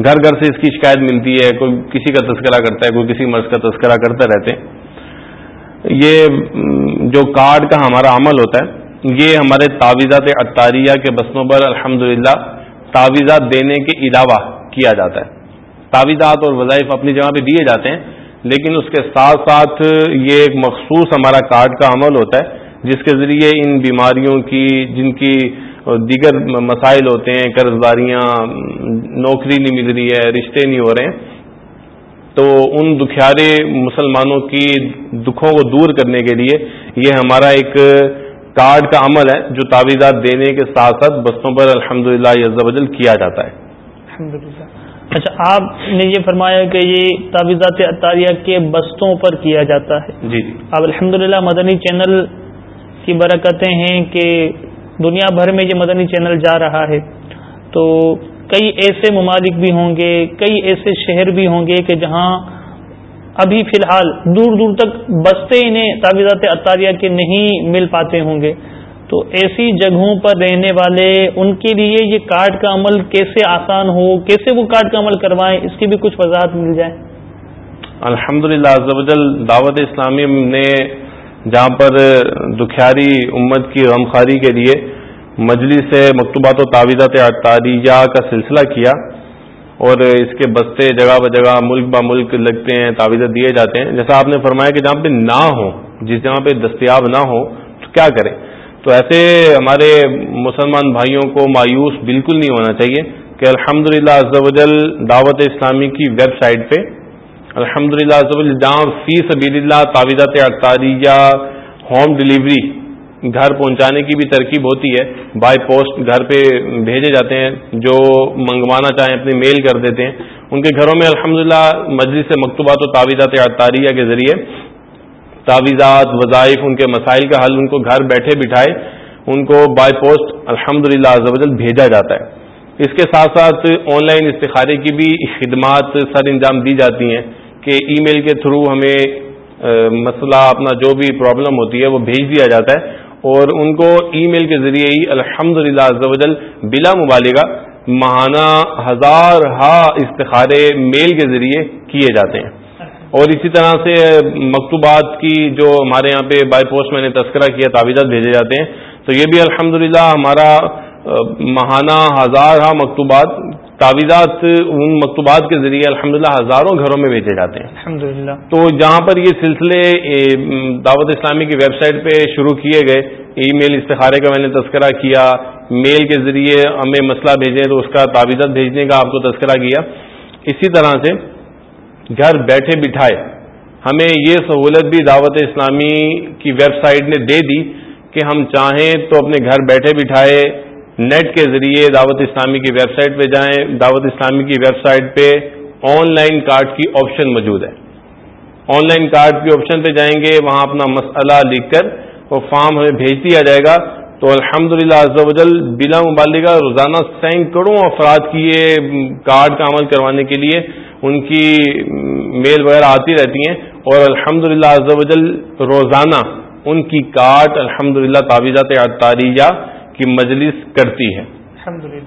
گھر گھر سے اس کی شکایت ملتی ہے، کوئی کسی کا تذکرہ کرتا ہے، کوئی کسی مرض کا تذکرہ کرتے رہتے ہیں۔ یہ جو کارڈ کا ہمارا عمل ہوتا ہے، یہ ہمارے تعویذات اطاریہ کے بسنوں پر الحمد للہ تعویذات دینے کے علاوہ کیا جاتا ہے۔ تعویذات اور وظائف اپنی جگہ پہ دیے جاتے ہیں لیکن اس کے ساتھ ساتھ یہ ایک مخصوص ہمارا کارڈ کا عمل ہوتا ہے، جس کے ذریعے ان بیماریوں کی، جن کی دیگر مسائل ہوتے ہیں قرض داریاں نوکری نہیں مل رہی ہے، رشتے نہیں ہو رہے ہیں، تو ان دکھیارے مسلمانوں کی دکھوں کو دور کرنے کے لیے یہ ہمارا ایک کارڈ کا عمل ہے، جو تعویذات دینے کے ساتھ ساتھ بستوں پر الحمد للہ کیا جاتا ہے۔ اچھا آپ نے یہ فرمایا کہ یہ تعویذات اطاریہ کے بستوں پر کیا جاتا ہے۔ جی۔ اب الحمد مدنی چینل کی برکتیں ہیں کہ دنیا بھر میں یہ مدنی چینل جا رہا ہے۔ تو کئی ایسے ممالک بھی ہوں گے کئی ایسے شہر بھی ہوں گے کہ جہاں ابھی فی الحال دور دور تک بستے انہیں تعویذات اطاریہ کے نہیں مل پاتے ہوں گے۔ تو ایسی جگہوں پر رہنے والے ان کے لیے یہ کارڈ کا عمل کیسے آسان ہو، کیسے وہ کارڈ کا عمل کروائیں، اس کی بھی کچھ وضاحت مل جائے۔ الحمد للہ دعوت اسلامی نے جہاں پر دکھیاری امت کی غمخاری کے لیے مجلس مکتوبات و تعویذات اطاریہ کا سلسلہ کیا اور اس کے بستے جگہ بہ جگہ ملک با ملک لگتے ہیں، تعویذات دیے جاتے ہیں۔ جیسا آپ نے فرمایا کہ جہاں پہ نہ ہو جس جگہ پہ دستیاب نہ ہو تو کیا کریں؟ تو ایسے ہمارے مسلمان بھائیوں کو مایوس بالکل نہیں ہونا چاہیے کہ الحمد للہ دعوت اسلامی کی ویب سائٹ پہ الحمد للہ جہاں فی سبیل اللہ تعویذات اطاریہ ہوم ڈلیوری گھر پہنچانے کی بھی ترکیب ہوتی ہے، بائی پوسٹ گھر پہ بھیجے جاتے ہیں، جو منگوانا چاہیں اپنے میل کر دیتے ہیں۔ ان کے گھروں میں الحمد للہ مجلس مکتوبات و تعویذات اطاریہ کے ذریعے تعویذات، وظائف، ان کے مسائل کا حل، ان کو گھر بیٹھے بٹھائے، ان کو بائی پوسٹ الحمد للہ بھیجا جاتا ہے۔ اس کے ساتھ ساتھ آن لائن استخارے کی بھی خدمات سر انجام دی جاتی ہیں کہ ای میل کے تھرو ہمیں مسئلہ اپنا جو بھی پرابلم ہوتی ہے وہ بھیج دیا جاتا ہے۔ اور ان کو ای میل کے ذریعے ہی الحمد للہ بلا مبالغہ ماہانہ ہزار ہا استخارے میل کے ذریعے کیے جاتے ہیں۔ اور اسی طرح سے مکتوبات کی جو ہمارے یہاں پہ بائی پوسٹ میں نے تذکرہ کیا تعویذات بھیجے جاتے ہیں۔ تو یہ بھی الحمد ہمارا ماہانہ ہزار ہا مکتوبات تعویذات ان مکتوبات کے ذریعے الحمد ہزاروں گھروں میں بھیجے جاتے ہیں۔ الحمد تو جہاں پر یہ سلسلے دعوت اسلامی کی ویب سائٹ پہ شروع کیے گئے ای میل استخارے کا میں نے تذکرہ کیا میل کے ذریعے ہمیں مسئلہ بھیجیں تو اس کا تعویذات بھیجنے کا آپ کو تذکرہ کیا۔ اسی طرح سے گھر بیٹھے بٹھائے۔ ہمیں یہ سہولت بھی دعوت اسلامی کی ویب سائٹ نے دے دی کہ ہم چاہیں تو اپنے گھر بیٹھے بٹھائے نیٹ کے ذریعے دعوت اسلامی کی ویب سائٹ پہ جائیں۔ دعوت اسلامی کی ویب سائٹ پہ آن لائن کارڈ کی آپشن موجود ہے۔ آن لائن کارڈ کی آپشن پہ جائیں گے، وہاں اپنا مسئلہ لکھ کر وہ فارم ہمیں بھیج دیا جائے گا۔ تو الحمد للہ ازل بلا مبالغہ روزانہ سینکڑوں افراد کی یہ کارڈ کا عمل کروانے کے لیے ان کی میل وغیرہ آتی رہتی ہیں اور الحمد للہ روزانہ ان کی کارڈ الحمد للہ تعویذات اطاریہ کی مجلس کرتی ہے۔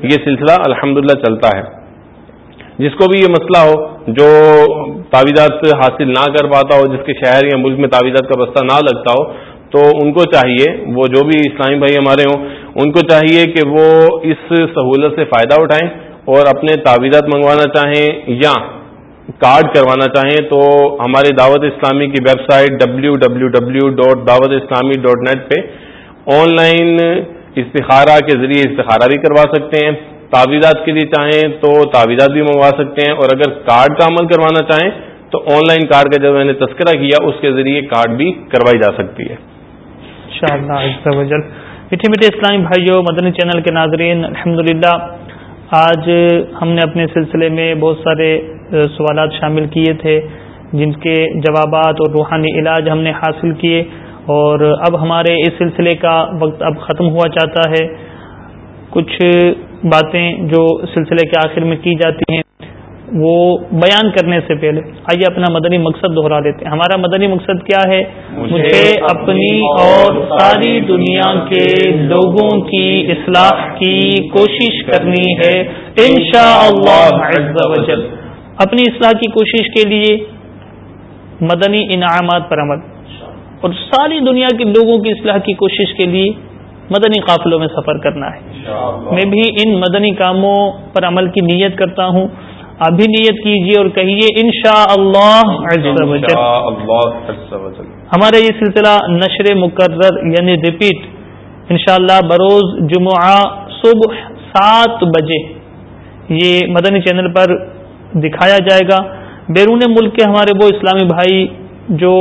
یہ سلسلہ الحمد چلتا ہے۔ جس کو بھی یہ مسئلہ ہو جو تعویذات حاصل نہ کر پاتا ہو جس کے شہر یا ملک میں تعویذات کا بستہ نہ لگتا ہو تو ان کو چاہیے وہ جو بھی اسلامی بھائی ہمارے ہوں ان کو چاہیے کہ وہ اس سہولت سے فائدہ اٹھائیں اور اپنے تعویذات منگوانا چاہیں یا کارڈ کروانا چاہیں تو ہمارے دعوت اسلامی کی website W W W dot Dawat Islami dot net پہ آن لائن استخارہ کے ذریعے استخارہ بھی کروا سکتے ہیں۔ تعویذات کے لیے چاہیں تو تعویذات بھی منگوا سکتے ہیں اور اگر کارڈ کا عمل کروانا چاہیں تو آن لائن کارڈ کا جب میں نے تذکرہ کیا اس کے ذریعے کارڈ بھی کروائی جا سکتی ہے۔ میٹھے میٹھے اسلامی بھائیوں مدنی چینل کے ناظرین الحمد آج ہم نے اپنے سلسلے میں بہت سارے سوالات شامل کیے تھے جن کے جوابات اور روحانی علاج ہم نے حاصل کیے۔ اور اب ہمارے اس سلسلے کا وقت اب ختم ہوا چاہتا ہے۔ کچھ باتیں جو سلسلے کے آخر میں کی جاتی ہیں وہ بیان کرنے سے پہلے آئیے اپنا مدنی مقصد دہرا دیتے ہیں۔ ہمارا مدنی مقصد کیا ہے؟ مجھے اپنی اور ساری دنیا کے لوگوں کی اصلاح کی کوشش کرنی ہے۔ انشاء اللہ اپنی اصلاح کی کوشش کے لیے مدنی انعامات پر عمل۔ اور ساری دنیا کے لوگوں کی اصلاح کی کوشش کے لیے مدنی قافلوں میں سفر کرنا ہے۔ میں بھی ان مدنی کاموں پر عمل کی نیت کرتا ہوں۔ آپ بھی نیت کیجیے اور کہیے ان شاء اللہ ہمارا یہ سلسلہ نشر مقرر یعنی ریپیٹ ان شاء اللہ بروز جمعہ صبح سات بجے یہ مدنی چینل پر دکھایا جائے گا۔ بیرون ملک کے ہمارے وہ اسلامی بھائی جو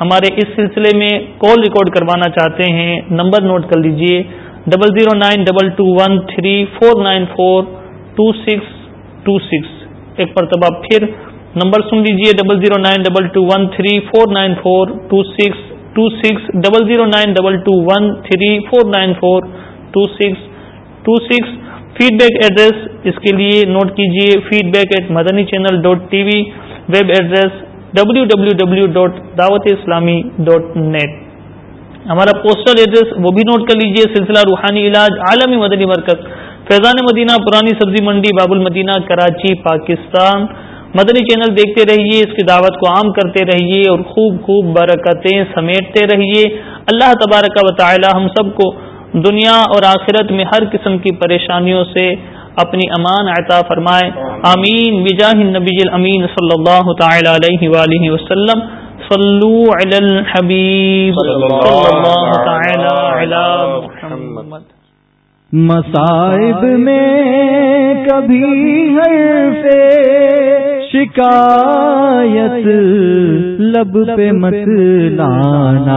ہمارے اس سلسلے میں کال ریکارڈ کروانا چاہتے ہیں، نمبر نوٹ کر لیجیے۔ Double zero nine double two one three four nine four two six two six ایک مرتبہ پھر نمبر سن لیجیے۔ Double zero nine double two one three four nine four two six two six double zero nine double two one three four nine four two six two six feedback address اس کے لیے نوٹ کیجیے feedback at Madani channel dot T V web address W W W dot Dawat Islami dot net ہمارا پوسٹل ایڈریس وہ بھی نوٹ کر لیجیے، سلسلہ روحانی علاج عالمی مدنی مرکز، فیضان مدینہ، پرانی سبزی منڈی باب المدینہ کراچی، پاکستان۔ مدنی چینل دیکھتے رہیے اس کی دعوت کو عام کرتے رہیے اور خوب خوب برکتیں سمیٹتے رہیے اللہ تبارک و تعالی ہم سب کو دنیا اور آخرت میں ہر قسم کی پریشانیوں سے اپنی امان عطا فرمائے۔ آمین۔ بجاہ النبی الامین صلی اللہ تعالی علیہ وآلہ وسلم۔ صلو علی الحبیب۔ صلی اللہ تعالی علی محمد مصائب میں کبھی حرف شکایت لب پہ مت لانا۔